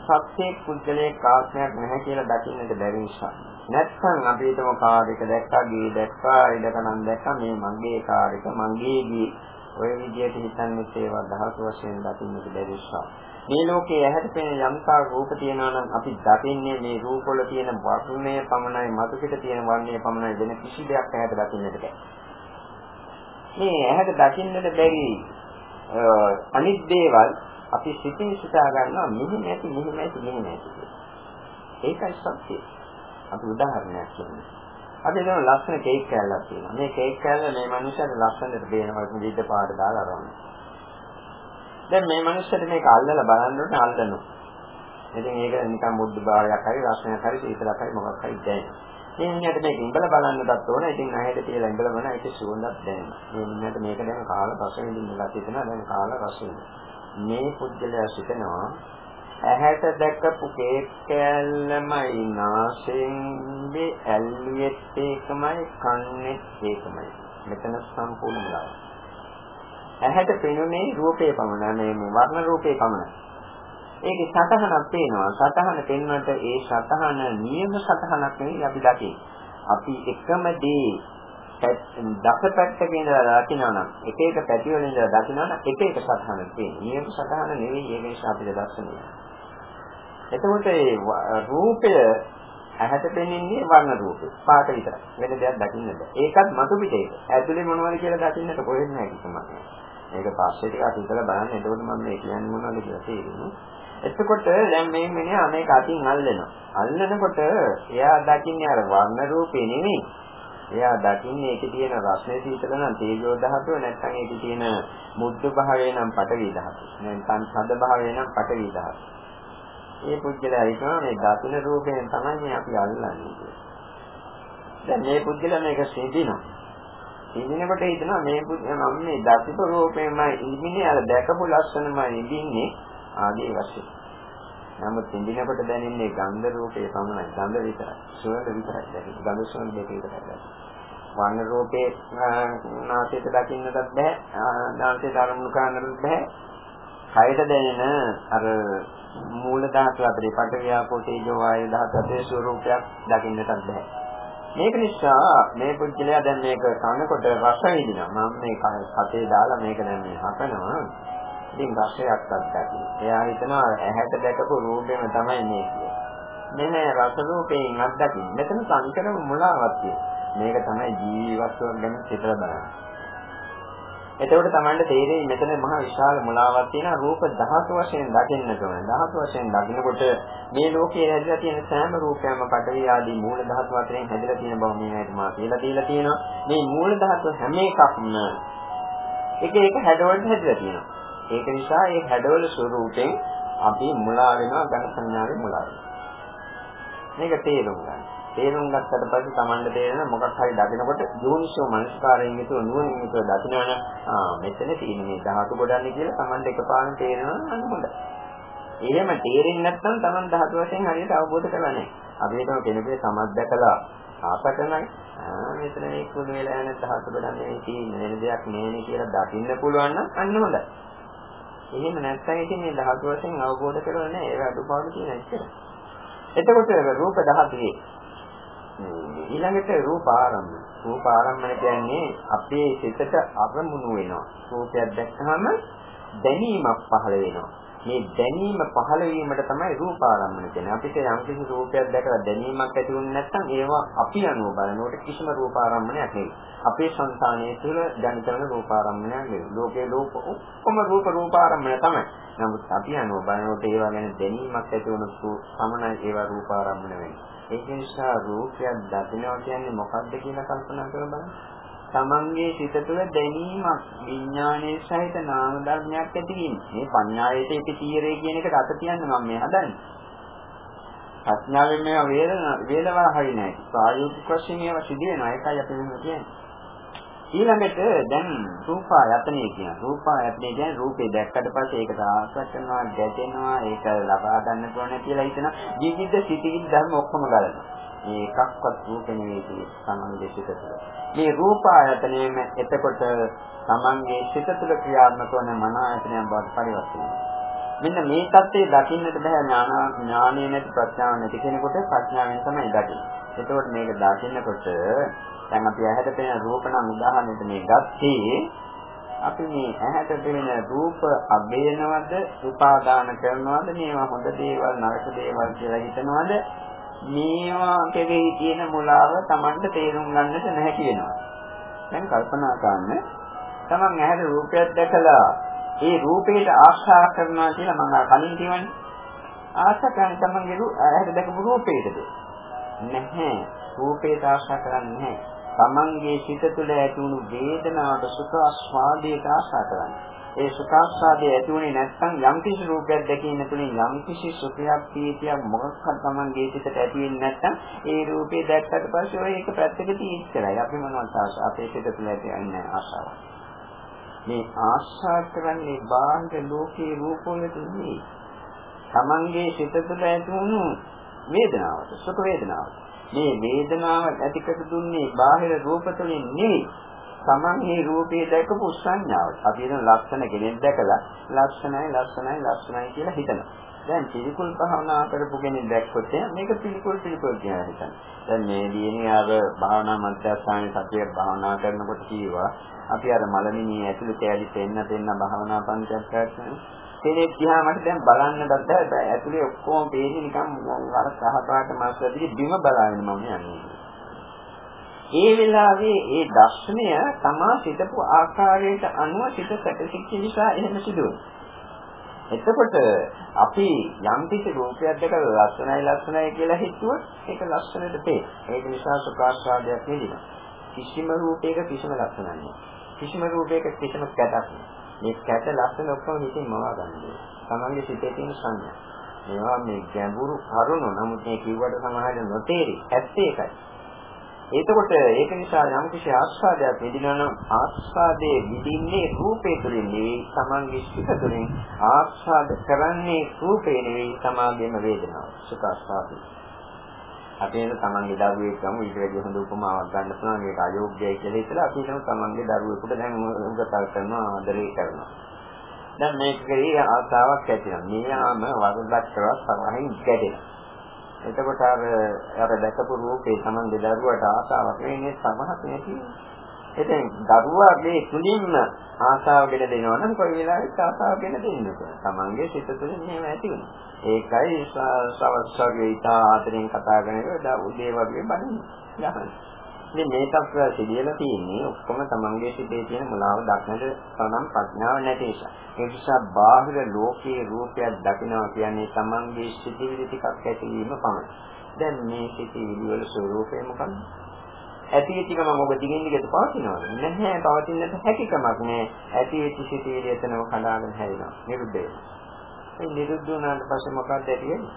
සත්‍යයේ කුජලයේ කාත්මයක් නැහැ කියලා දකින්නට බැරි නිසා. නැත්නම් අපි හිතමු කාර් එක දැක්කා, ගේ දැක්කා, ඉඩකණන් දැක්කා මේ මගේ කාර් එක, මගේ ගේ ඔය විදිහට හිතන්නේ ඒවා ධාතු වශයෙන් දකින්නට බැරි නිසා. මේ ලෝකයේ ඇහැට පෙනෙන යම්තා රූප තියෙනවා නම් අපි දකින්නේ මේ රූප වල තියෙන වර්ණය පමණයි, මතු පිට තියෙන වර්ණය පමණයි වෙන කිසි දෙයක් ඇහැට දකින්නට බැහැ. මේ ඇහැට දකින්නට බැරි අනිත් දේවල් අපි සිතින් සිතා ගන්නවා මෙහෙම ඇති මෙහෙම ඇති මෙහෙම ඇති ඒකයි සත්‍යය. අපි උදාහරණයක් කියන්නේ. අපි හිතමු ලස්සන කේක් කෑල්ලක් තියෙනවා. මේ කේක් කෑල්ල මේ මනුස්සයාට ලස්සනට පේනවා විවිධ පාට දාලා අරන්. දැන් මේ මනුස්සයාට මේක අල්ලලා බලන්න ඕනේ අල්ලනවා. ඉතින් ඒක නිකන් මුද්ද භාවයක් හරි රසණයක් හරි සීතලක් හරි මොකක් හරි දැනෙනවා. මේ මිනිහට මේක ඉඹලා බලන්නටත් ඕන. ඉතින් නැහැට තියලා ඉඹලා බලන ඒක සුවඳක් දැනෙනවා. මේ මිනිහට මේක දැන් කාලා රස විඳින්නලා හිතනවා දැන් කාලා රස මේ පුද්ගලයා සිතනවා ඇහැට දැකපු කේක් කෑල්ලමයි නාසයෙන් මේ ඇල්ලුවෙත් ඒකමයි කන්නේත් ඒකමයි. මෙතන සම්පූර්ණ ලාභ. ඇහැට පෙනුනේ රූපේ පමණයි මේ වර්ණ රූපේ පමණයි. ඒකේ සතහනක් පේනවා. සතහන පෙන්වන්නට ඒ සතහන නියම සතහනක් නෙවෙයි අපි දකින්නේ. අපි එකම දේ දසපැත්තක ඉඳලා දකිනවා නම් එක එක පැති වලින් ඉඳලා දකිනවා නම් එක එක සතහනක් තියෙනවා. නියම සතහන නෙවෙයි ඒක නිසා අපිට දැක්සන්නේ. එතකොට ඒ රූපය ඇහැට පෙනෙන්නේ වර්ණ රූපේ. පාට විතරයි. වෙන දෙයක් දකින්න බෑ. ඒකත් මතු පිටේක. ඇතුලේ මොනවද කියලා දකින්නට කොහෙත් නැහැ කිසිම. මේක පස්සේ ටිකක් හිතලා බලන්න. එතකොට මම මේ කියන්නේ මොනවද කියලා තේරෙන්නේ. එතකොට දැන් මේ මිනිහා මේක අතින් අල්ලනවා. අල්ලනකොට එයා දකින්නේ අර වර්ණ රූපේ නෙමෙයි. එයා දකින්නේ ඒකේ තියෙන රස්නේ සීතල නම් තේජෝ ධාතුව නැත්නම් ඒකේ තියෙන මුද්ද භාවය නම් පඨවි ධාතුව. නැත්නම් සද භාවය නම් පඨවි ධාතුව. මේ පුද්ගලයා හිතනවා මේ දකින්න රූපයෙන් තමයි මේ අපි අල්ලන්නේ. දැන් මේ පුද්ගලයා මේක සිඳිනවා. ඉඳිනකොට හිතනවා මේ මම මේ දසිත රූපේමයි ඉඳින්නේ අර දැකපු ලස්සනමයි ඉඳින්නේ ආදී වශයෙන්. නමුත් ඉඳිනකොට දැනෙන්නේ ගන්ධ රූපේ පමණයි. ගන්ධ විතරයි. සුවඳ විතරයි. දැනෙන්නේ ගන්ධ සුවඳ දෙක විතරයි. වර්ණ රූපේ නාසයට දකින්නටත් බෑ. නාසයට අරමුණු කරන්නටත් බෑ. කයට දැනෙන අර මූල ධාතු අතරේ පටවියාපෝ තේජෝ වායු ධාතු අතරේ ස්වરૂපයක් දකින්නටත් බෑ. මේක නිසා මේ පුද්ගලයා දැන් මේක කනකොට රස විඳිනවා. මම මේ කතේ දාලා මේක දැන් මේ හකනවා. ඉතින් රසයක් අත්දකින්න. එයා හිතනවා ඇහැට දැකපු රූපෙම තමයි මේ කියන්නේ. මෙන්න රස රූපයෙන් අත්දකින්න. මෙතන සංකර මුලාවක් තියෙනවා. මේක තමයි ජීවත්වයක් ගැන හිතලා බලන්න. එතකොට Tamanට තේරෙයි මෙතන මහා විශාල මුලාවක් තියෙන රූප ධාතු වශයෙන් දකින්නට ඕන. ධාතු වශයෙන් දකින්නකොට මේ ලෝකයේ හැදිලා තියෙන සෑම රූපයක්ම පඩවි ආදී මූල ධාතු අතරින් හැදිලා තියෙන බව මේ ඇයිද මා කියලා දීලා තියෙනවා. මේ මූල ධාතු හැම එකක්ම එක එක හැඩවලට හැදිලා තියෙනවා. ඒක නිසා මේ හැඩවල ස්වરૂපෙන් අපි මුලා වෙනවා ඝන සංඥාවේ මුලා වෙනවා. මේක තේරුම් ගන්න. තේරුම් ගත්තට පස්සේ Tamanda තේරෙන මොකක් හරි දකිනකොට යෝනිසෝ මනස්කාරයෙන් යුතුව නුවණින් යුතුව දකිනවනම් ආ මෙතන තියෙන මේ ධාතු ගොඩන්නේ කියලා Tamanda එකපාරට තේරෙනවා අන්න හොඳයි. එහෙම තේරෙන්නේ නැත්නම් Taman ධාතු වශයෙන් හරියට අවබෝධ කරලා නැහැ. අපි හිතමු කෙනෙකුගේ සමත් දැකලා ආසකනයි ආ මෙතන මේ කුණු වෙලා යන ධාතු ගොඩන්නේ තියෙන වෙන දෙයක් නෙවෙයි කියලා දකින්න පුළුවන් නම් අන්න හොඳයි. එහෙම නැත්නම් ඉතින් මේ ධාතු වශයෙන් අවබෝධ කරලා නැහැ. ඒක අඩුපාඩු තියෙන එක. එතකොට රූප ධාතුවේ ඊළඟට රූප ආරම්භය. රූප ආරම්භය කියන්නේ අපේ සිතට අරමුණු වෙනවා. රූපයක් දැක්කහම දැනීමක් පහළ වෙනවා. මේ දැනීම පහළ වීමට තමයි රූප ආරම්භය කියන්නේ. අපිට යම් කිසි රූපයක් දැකලා දැනීමක් ඇති වුනේ නැත්නම් ඒවා අපි අනුව බලනකොට කිසිම රූප ආරම්භයක් නෙවෙයි. අපේ సంతානයේ තුල ජනිත වෙන රූප ආරම්භයක් නෙවෙයි. ලෝකේ ලෝක ඔක්කොම රූප රූප ආරම්භය තමයි. නමුත් අපි අනුව බලනකොට ඒවා ගැන දැනීමක් ඇති වුණු සමනයි ඒවා රූප ආරම්භය වෙන්නේ. ඒක නිසා රූපයක් දකිනවා කියන්නේ මොකක්ද කියලා කල්පනා කරලා බලන්න. තමන්ගේ සිත තුළ දැනීමක් විඥානයේ සහිත නාම ධර්මයක් ඇති වෙන්නේ. මේ පඤ්ඤායයට ඒක තීරේ කියන එකට අත තියන්න මම මේ හදන්නේ. ප්‍රඥාවෙන් මේවා වේදනා වේදවා හරි නැහැ. ප්‍රායෝගික වශයෙන් ඒවා සිදු වෙනවා. ඒකයි අපි මෙහෙම කියන්නේ. ඊළඟට දැන් රූපායතනෙ කියන රූපායතනෙ කියන්නේ රූපේ දැක්කට පස්සේ ඒක ආස්වාද කරනවා ගැටෙනවා ඒක ලබා ගන්න ඕනේ කියලා හිතන ජීවිත සිටින් ධර්ම ඔක්කොම ගලනවා මේ එකක්වත් රූප නෙවෙයි සමන්ගේ සිත තුළ මේ රූපායතනෙම එතකොට සමන්ගේ සිත තුළ ක්‍රියාත්මක වන මන ආයතනයන් බවට පරිවර්තනය මෙන්න මේ தත්ත්වයේ දකින්නට බෑ ඥාන ඥානීය නැති ප්‍රඥාව නැති කෙනෙකුට ප්‍රඥාවෙන් තමයි දකින්නේ. එතකොට මේක දකින්නකොට දැන් අපි ඇහැට පෙනෙන රූප නම් උදාහරණයට මේ ගත්තේ අපි මේ ඇහැට පෙනෙන රූප අබේනවද උපාදාන කරනවද මේවා හොඳ දේවල් නරක දේවල් කියලා හිතනවද? මේවා කෙරෙහි තියෙන මුලාව Tamanට තේරුම් ගන්නට නැහැ කියනවා. දැන් කල්පනා කරන්න. Taman ඇහැට රූපයක් දැකලා ඒ රූපයට ආශා කරනවා කියලා මම කලින් කියවනේ. ආශා කරන Tamanගේ ඇහැට දැකපු රූපයටද නැහැ. රූපයට ආශා කරන්නේ නැහැ. තමන්ගේ සිත තුළ ඇති වුණු වේදනාවට සුඛ ආස්වාදයට ආශා කරන්නේ. ඒ සුඛාස්වාදය ඇති වුණේ නැත්නම් යම් කිසි රූපයක් දැකීම තුළින් යම් කිසි සුඛයක් ප්‍රීතියක් මොකක්ද තමන්ගේ සිතට ඇති වෙන්නේ නැත්නම් ඒ රූපේ දැක්කට පස්සේ ඔය ඒක පැත්තක තියෙච්ච කරයි. අපි මොනවද ආශා අපේ සිත තුළ ඇති වෙන්නේ ආශාව. මේ ආශා කරන්නේ බාහිර ලෝකේ රූපවලට නෙවෙයි. තමන්ගේ සිත තුළ ඇති වුණු වේදනාවට සුඛ වේදනාවට මේ වේදනාව ඇති කර දුන්නේ බාහිර රූප තුළින් නෙවෙයි. Taman මේ රූපේ දැකපු සංඥාව. අපි එන ලක්ෂණ කෙනෙක් දැකලා ලක්ෂණයි ලක්ෂණයි ලක්ෂණයි කියලා හිතනවා. දැන් පිළිකුල් භාවනා කරපු කෙනෙක් දැක්කොත් මේක පිළිකුල් පිළිකුල් කියලා හිතනවා. දැන් මේ දිනේ අර භාවනා මධ්‍යස්ථානයේ සතිය භාවනා කරනකොට කීවා අපි අර මලමිණී ඇතුළේ කැලි තෙන්න තෙන්න භාවනා පන්තියක් කරන්නේ කෙනෙක් දිහා මට දැන් බලන්නවත් බෑ. ඇතුලේ ඔක්කොම පේන්නේ නිකන් අර කහ පාට මාස් ඇතුලේ බිම බලාගෙන මම යන්නේ. ඒ වෙලාවේ ඒ දර්ශනය තමා සිතපු ආකාරයට අනුව සිත සැකසිච්ච නිසා එහෙම සිදුවෙනවා. එතකොට අපි යම් කිසි රූපයක් දැකලා ලස්සනයි ලස්සනයි කියලා හිතුවොත් ඒක ලස්සනට පේ. ඒක නිසා සුඛාස්වාදයක් නෙදිනවා. කිසිම රූපයක කිසිම ලක්ෂණයක් නැහැ. කිසිම රූපයක කිසිම කැතක් නැහැ. මේ කැට ලස්සන ඔක්කොම හිතින් මවා ගන්නවා. තමන්ගේ සිතේ තියෙන සංඥා. මේවා මේ ගැඹුරු කරුණු නමුත් මේ කිව්වට සමහරවිට නොතේරි. ඇත්ත ඒකයි. එතකොට ඒක නිසා යම් කිසි ආස්වාදයක් විඳිනවා නම් ආස්වාදයේ විඳින්නේ රූපේ තුලින් නෙවෙයි තමන්ගේ සිත තුලින් ආස්වාද කරන්නේ රූපේ නෙවෙයි සමාගයේම වේදනාව සුඛ ආස්වාදේ අපි එන තමන්ගේ දරුවෙක් ගමු ඊට වැඩි හොඳ උපමාවක් ගන්න පුළුවන් ඒක අයෝග්‍යයි කියලා හිතලා අපි හිතමු තමන්ගේ දරුවෙකුට දැන් උගතල් කරනවා ආදරේ කරනවා දැන් මේකේ ආසාවක් ඇති වෙනවා. මෙයාම වරදක් කරලා සමහින් ගැටෙනවා. එතකොට අර අර දැකපු රූපේ Taman දෙදරුවට ආසාවක් වෙන්නේ සමහත් නැති. ඉතින් දරුවාගේ තුලින්ම ආසාවගෙන දෙනවා නම් කොයි වෙලාවෙත් ආසාවගෙන දෙන්නේ. Tamanගේ සිත තුළින් මේව ඇති වෙනවා. ඒකයි සවස්සගේ ඉතා ආදරෙන් කතා කරනකොට උදේ වගේ බඩින්නේ. ගහන්නේ. ඉතින් මේ තත්ත්වය සිදුවලා තියෙන්නේ ඔක්කොම තමන්ගේ සිතේ තියෙන මුලාව දක්නට තරම් ප්‍රඥාව නැති නිසා. ඒ නිසා බාහිර ලෝකයේ රූපයක් දකිනවා කියන්නේ තමන්ගේ සිතිවිලි ටිකක් ඇතිවීම පමණයි. දැන් මේ සිතිවිලි වල ස්වરૂපය මොකක්ද? ඇති වෙච්ච ගමන් ඔබ දිගින් දිගට පවතිනවද? නැහැ පවතින්නට හැකියාවක් නැහැ. ඇති වෙච්ච සිතිවිලි එතනම කඩාගෙන හැදෙනවා. නිරුද්ධ වෙනවා. ඒ නිරුද්ධ වුණාට පස්සේ මොකක්ද ඇති වෙන්නේ?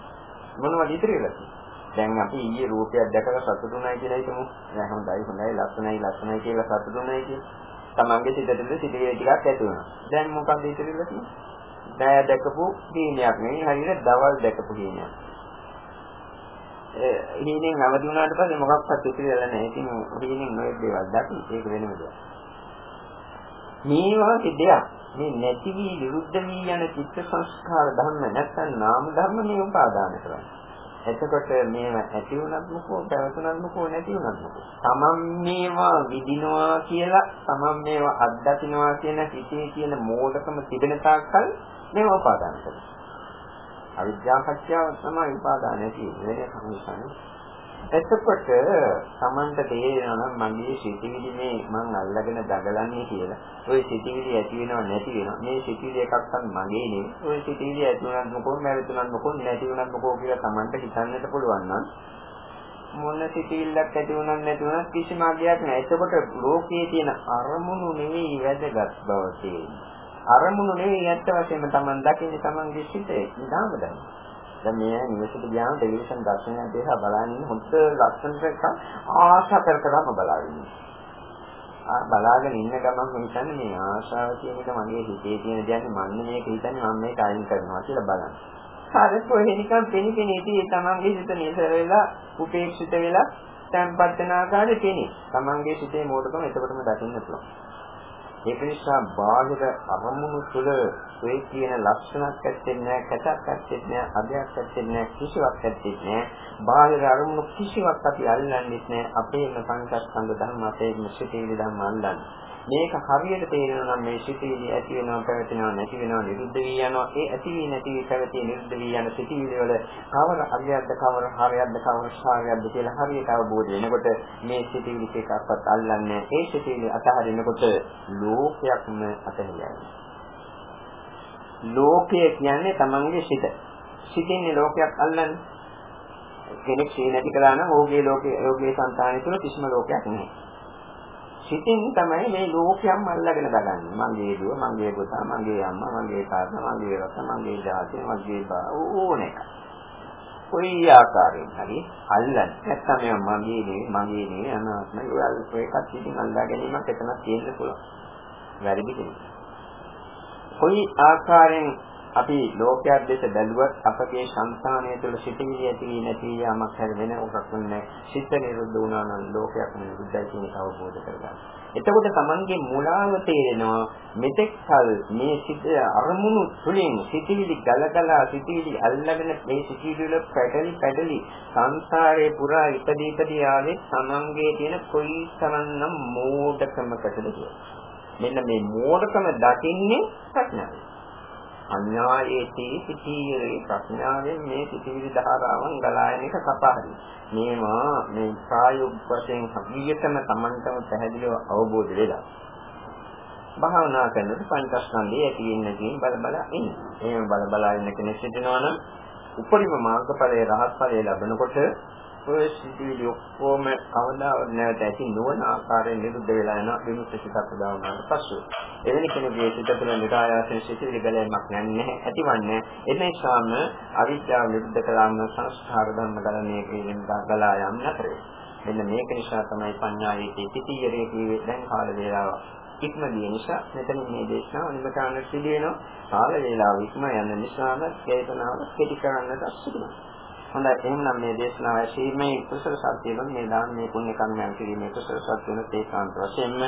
මොනවද ඉතිරි වෙලා තියෙන්නේ? දැන් අපි ඊයේ රූපයක් දැකලා සතුටුුණයි කියලා හිතමු. දැන් හොඳයි හොඳයි ලස්සනයි ලස්සනයි කියලා සතුටුුණයි කියලා. තමන්ගේ සිතට සිතේ ටිකක් ඇති වුණා. දැන් මොකක්ද ඉතිරිලා තියෙන්නේ? දැන් දැකපු හීනයක් නෙවෙයි හරියට දවල් දැකපු හීනයක්. ඒ හීනෙන් අවදි වුණාට පස්සේ මොකක්වත් ඉතිරිලා නැහැ. ඉතින් හීනෙන් නොයෙක් දේවල් දකි ඒක වෙනම දෙයක්. මේවා දෙයක් මේ නැති වී විරුද්ධ වී යන චිත්ත සංස්කාර ධර්ම නැත්නම් නාම ධර්ම මේ උපාදාන කරන්නේ. එතකොට මේව ඇති වුණත් මොකෝ පැවතුණත් මොකෝ නැති වුණත් මොකෝ. තමන් මේවා විඳිනවා කියලා තමන් මේවා අත්දකින්නවා කියන හිතේ කියන මෝඩකම තිබෙන තාක්කල් මේව උපාදාන කරනවා. අවිද්‍යාව පත්‍ය තමයි උපාදානය කියන්නේ. වෙන කමසන්නේ. එතකොට Tamanට තේරෙනවා නම් මගේ සිතිවිලි මේ මං අල්ලගෙන දඟලන්නේ කියලා. ওই සිතිවිලි ඇති වෙනව නැති වෙනව. මේ සිතිවිලි එකක්වත් මගේ නෙවෙයි. ওই සිතිවිලි ඇති වුණත් මොකෝ නැවතුණත් මොකෝ නැති වුණත් මොකෝ කියලා Tamanට හිතන්නට පුළුවන් නම් මොන සිතිවිල්ලක් ඇති වුණත් නැති වුණත් කිසිම අගයක් නැහැ. එතකොට ලෝකයේ තියෙන අරමුණු නෙවෙයි වැදගත් බව තියෙන්නේ. අරමුණු නෙවෙයි ඇත්ත වශයෙන්ම Taman දකින්නේ Tamanගේ සිතේ ඉඳාම දැනෙන්නේ. දැන් මේ නිවසේට ගියාම ටෙලිවිෂන් දර්ශනය දිහා බලන්නේ හොඳ ලස්සනට එක ආශා කර කරම බලාගෙන ආ බලාගෙන ඉන්න ගමන් මම හිතන්නේ මේ ආශාව කියන එක මගේ හිතේ තියෙන දෙයක් මම මේක හිතන්නේ මම මේක අයින් කරනවා කියලා බලන්න. හරි කොහේ නිකන් පෙනි පෙනි ඉතින් තමන්ගේ හිත නිසර වෙලා උපේක්ෂිත වෙලා තැම්පත් වෙන ආකාරයේ පෙනි. තමන්ගේ සිතේ මෝඩකම එතකොටම දකින්න පුළුවන්. ඒක නිසා බාහිර අරමුණු තුළ ඔය කියන ලක්ෂණක් ඇත්තේ නැහැ, කැටක් ඇත්තේ නැහැ, අධ්‍යයක් ඇත්තේ නැහැ, කිසිවක් ඇත්තේ නැහැ. බාහිර අරමුණු කිසිවක් අපි අල්ලන්නේ නැහැ. අපේම සංකප්පංග ධර්ම අපේම සිටිවිලි ධර්ම අල්ලන්නේ. මේක හරියට තේරෙනවා නම් මේ සිටිවිලි ඇති වෙනවා පැවතෙනවා නැති වෙනවා නිරුද්ධ වී යනවා ඒ ඇති වී නැති වී පැවතී නිරුද්ධ වී යන සිටිවිලි වල කවර අගයක්ද කවර හරයක්ද කවර ශාරයක්ද කියලා හරියට අවබෝධ වෙනකොට මේ සිටිවිලි එකක්වත් අල්ලන්නේ ඒ සිටිවිලි අතහරිනකොට ලෝකයක්ම අතහැරියා ලෝකය කියන්නේ තමන්ගේ සිත. සිතින්නේ ලෝකයක් අල්ලන්නේ. කෙනෙක් ශී නැති කළා නම් ඕගේ ලෝකේ ඕගේ సంతානය තුල කිසිම ලෝකයක් නැහැ. සිතින් තමයි මේ ලෝකයම අල්ලගෙන දගන්නේ. මගේ දුව, මගේ පුතා, මගේ අම්මා, මගේ තාත්තා, මගේ රට, මගේ ජාතිය, මගේ බා ඕනේ. කොයි ආකාරයෙන් හරි අල්ලන්න. නැත්නම් මේ මගේ නෙවෙයි, මගේ නෙවෙයි අනාත්මයි. ඔය අල්ප එකක් ඉතින් අල්ලා ගැනීමක් එතන තියෙන්න පුළුවන්. වැරදි කෙනෙක්. කොයි ආකාරයෙන් අපි ලෝකයක් දෙස බැලුවත් අපගේ సంతානය තුළ සිටිවිලි ඇති නැති යමක් හැර වෙන උගක් නැහැ. සිත නිරුද්ධ වුණා නම් ලෝකයක් නිරුද්ධයි කියන එක අවබෝධ කරගන්න. එතකොට Tamanගේ මුලාව තේරෙනවා මෙතෙක් කල මේ සිත අරමුණු තුලින් සිටිවිලි ගලගලා සිටිවිලි අල්ලගෙන මේ සිටිවිලි වල පැටලි පැටලි සංසාරේ පුරා ඉපදී ඉපදී ආවේ Tamanගේ තියෙන කොයි තරම්නම් මෝඩකමකටද කියලා. මෙන්න මේ මෝඩකම දකින්නේ ප්‍රඥාවෙන්. අඥායේති සිටීරේ ප්‍රඥාවෙන් මේ සිටිවිලි ධාරාවන් ගලායන එක කපාරි. මේවා මේ ප්‍රායෝගික වශයෙන් හරියටම Tamanටම පැහැදිලිව අවබෝධ වෙලා. භාවනා කරනකොට පංචස්කන්ධය ඇති වෙන කියන බල බල ඉන්න. එහෙම බල බල ඉන්න කෙනෙක් සිටිනවා නම් උපරිම මාර්ගඵලයේ රහත් ඵලයේ ලැබෙනකොට ඔය සිටිවිලි ඔක්කොම කවදාවත් නැවත ඇති නොවන ආකාරයෙන් නිරුද්ධ වෙලා යන විමුක්ති සිතක් උදාවනාට පස්සෙ. එවැනි කෙනෙකුගේ සිත තුළ නිරායාසයෙන් සිටිවිලි ගලෑමක් නැහැ ඇතිවන්නේ. එනිසාම අවිද්‍යාව නිරුද්ධ කළාම සංස්කාර ධර්ම ගලණය කියන ගලා යම් නැතර. මෙන්න මේක නිසා තමයි පඤ්ඤායේදී සිටියරේ කියේ දැන් කාල වේලාව ඉක්ම ගිය නිසා මෙතන මේ දේශනාව නිමකාන සිදු වෙනවා කාල වේලාව ඉක්ම යන නිසාම චේතනාව කෙටි කරන්නට සිදුනවා හොඳයි එහෙනම් මේ දේශනාව ඇසීමේ කුසල සත්‍යවල මේ දානමය පුණ්‍ය කර්මයන් කිරීමේ කුසල සත්‍යවල ඒකාන්ත වශයෙන්ම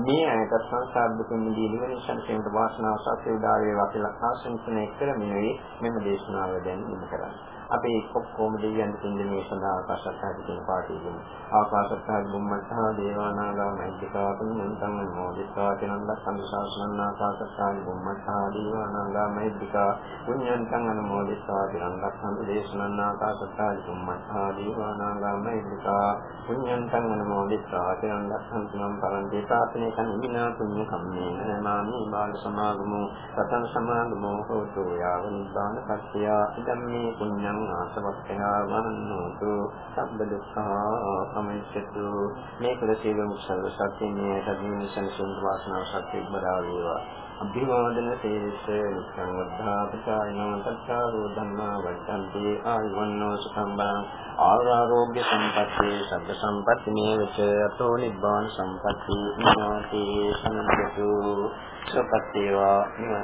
මේ අයට සංසාර දුකින් මිදී නිවන සංකේත වාසනාව සත්‍ය උදා වේවා කියලා ආශිර්වාදනය කරමිනුයි මෙම දේශනාව දැන් ඉන්න කරන්නේ. අපි කොක්කොම දෙවියන් දෙන්නේ සදා ආකාශත්හාදී කියන පාඩියෙන් ආකාශත්හාදී බුම්මත්හා දේවානාගා මහිද්දකාපන මුන්තං මොදිතා තනන්ද සංසාසනන් ආකාශත්හාදී බුම්මත්හා දේවානාගා මහිද්දකා පුඤ්ඤන්තං අනුමෝදිතා තනන්ද සංදේශනන් ආකාශත්හාදී බුම්මත්හා දේවානාගා මහිද්දකා පුඤ්ඤන්තං අනුමෝදිතා තනන්ද සංසමම් පරන්ති ප්‍රාප්තනේ කන්විනා පුඤ්ඤ කම්මේන මාමි බාල සමාගමෝ සතං සමාගමෝ හෝතු යාව නිබ්බාන පත්‍ය ඉදම්මේ පුඤ්ඤං ආසවක්ඛයා වන්නෝතු සබ්බ දුක්ඛා සමිච්ඡතු මේ කුල සීලමු සර්ව සත්‍යන්නේ සදීන සංසුන් වාසනාව සත්‍ය ඉබ්බරා වේවා. අභිවාදන සේස නිස්සං වද්ධා පචායනෝ තත්තාරෝ ධම්මා වඩ්ඩන්ති ආයුවන්නෝ සුඛම්බං ආරෝග්‍ය සම්පත්තේ සබ්බ සම්පatti මේවච අතෝ නිබ්බාන සම්පatti නාති සම්පතු සපත්තේවා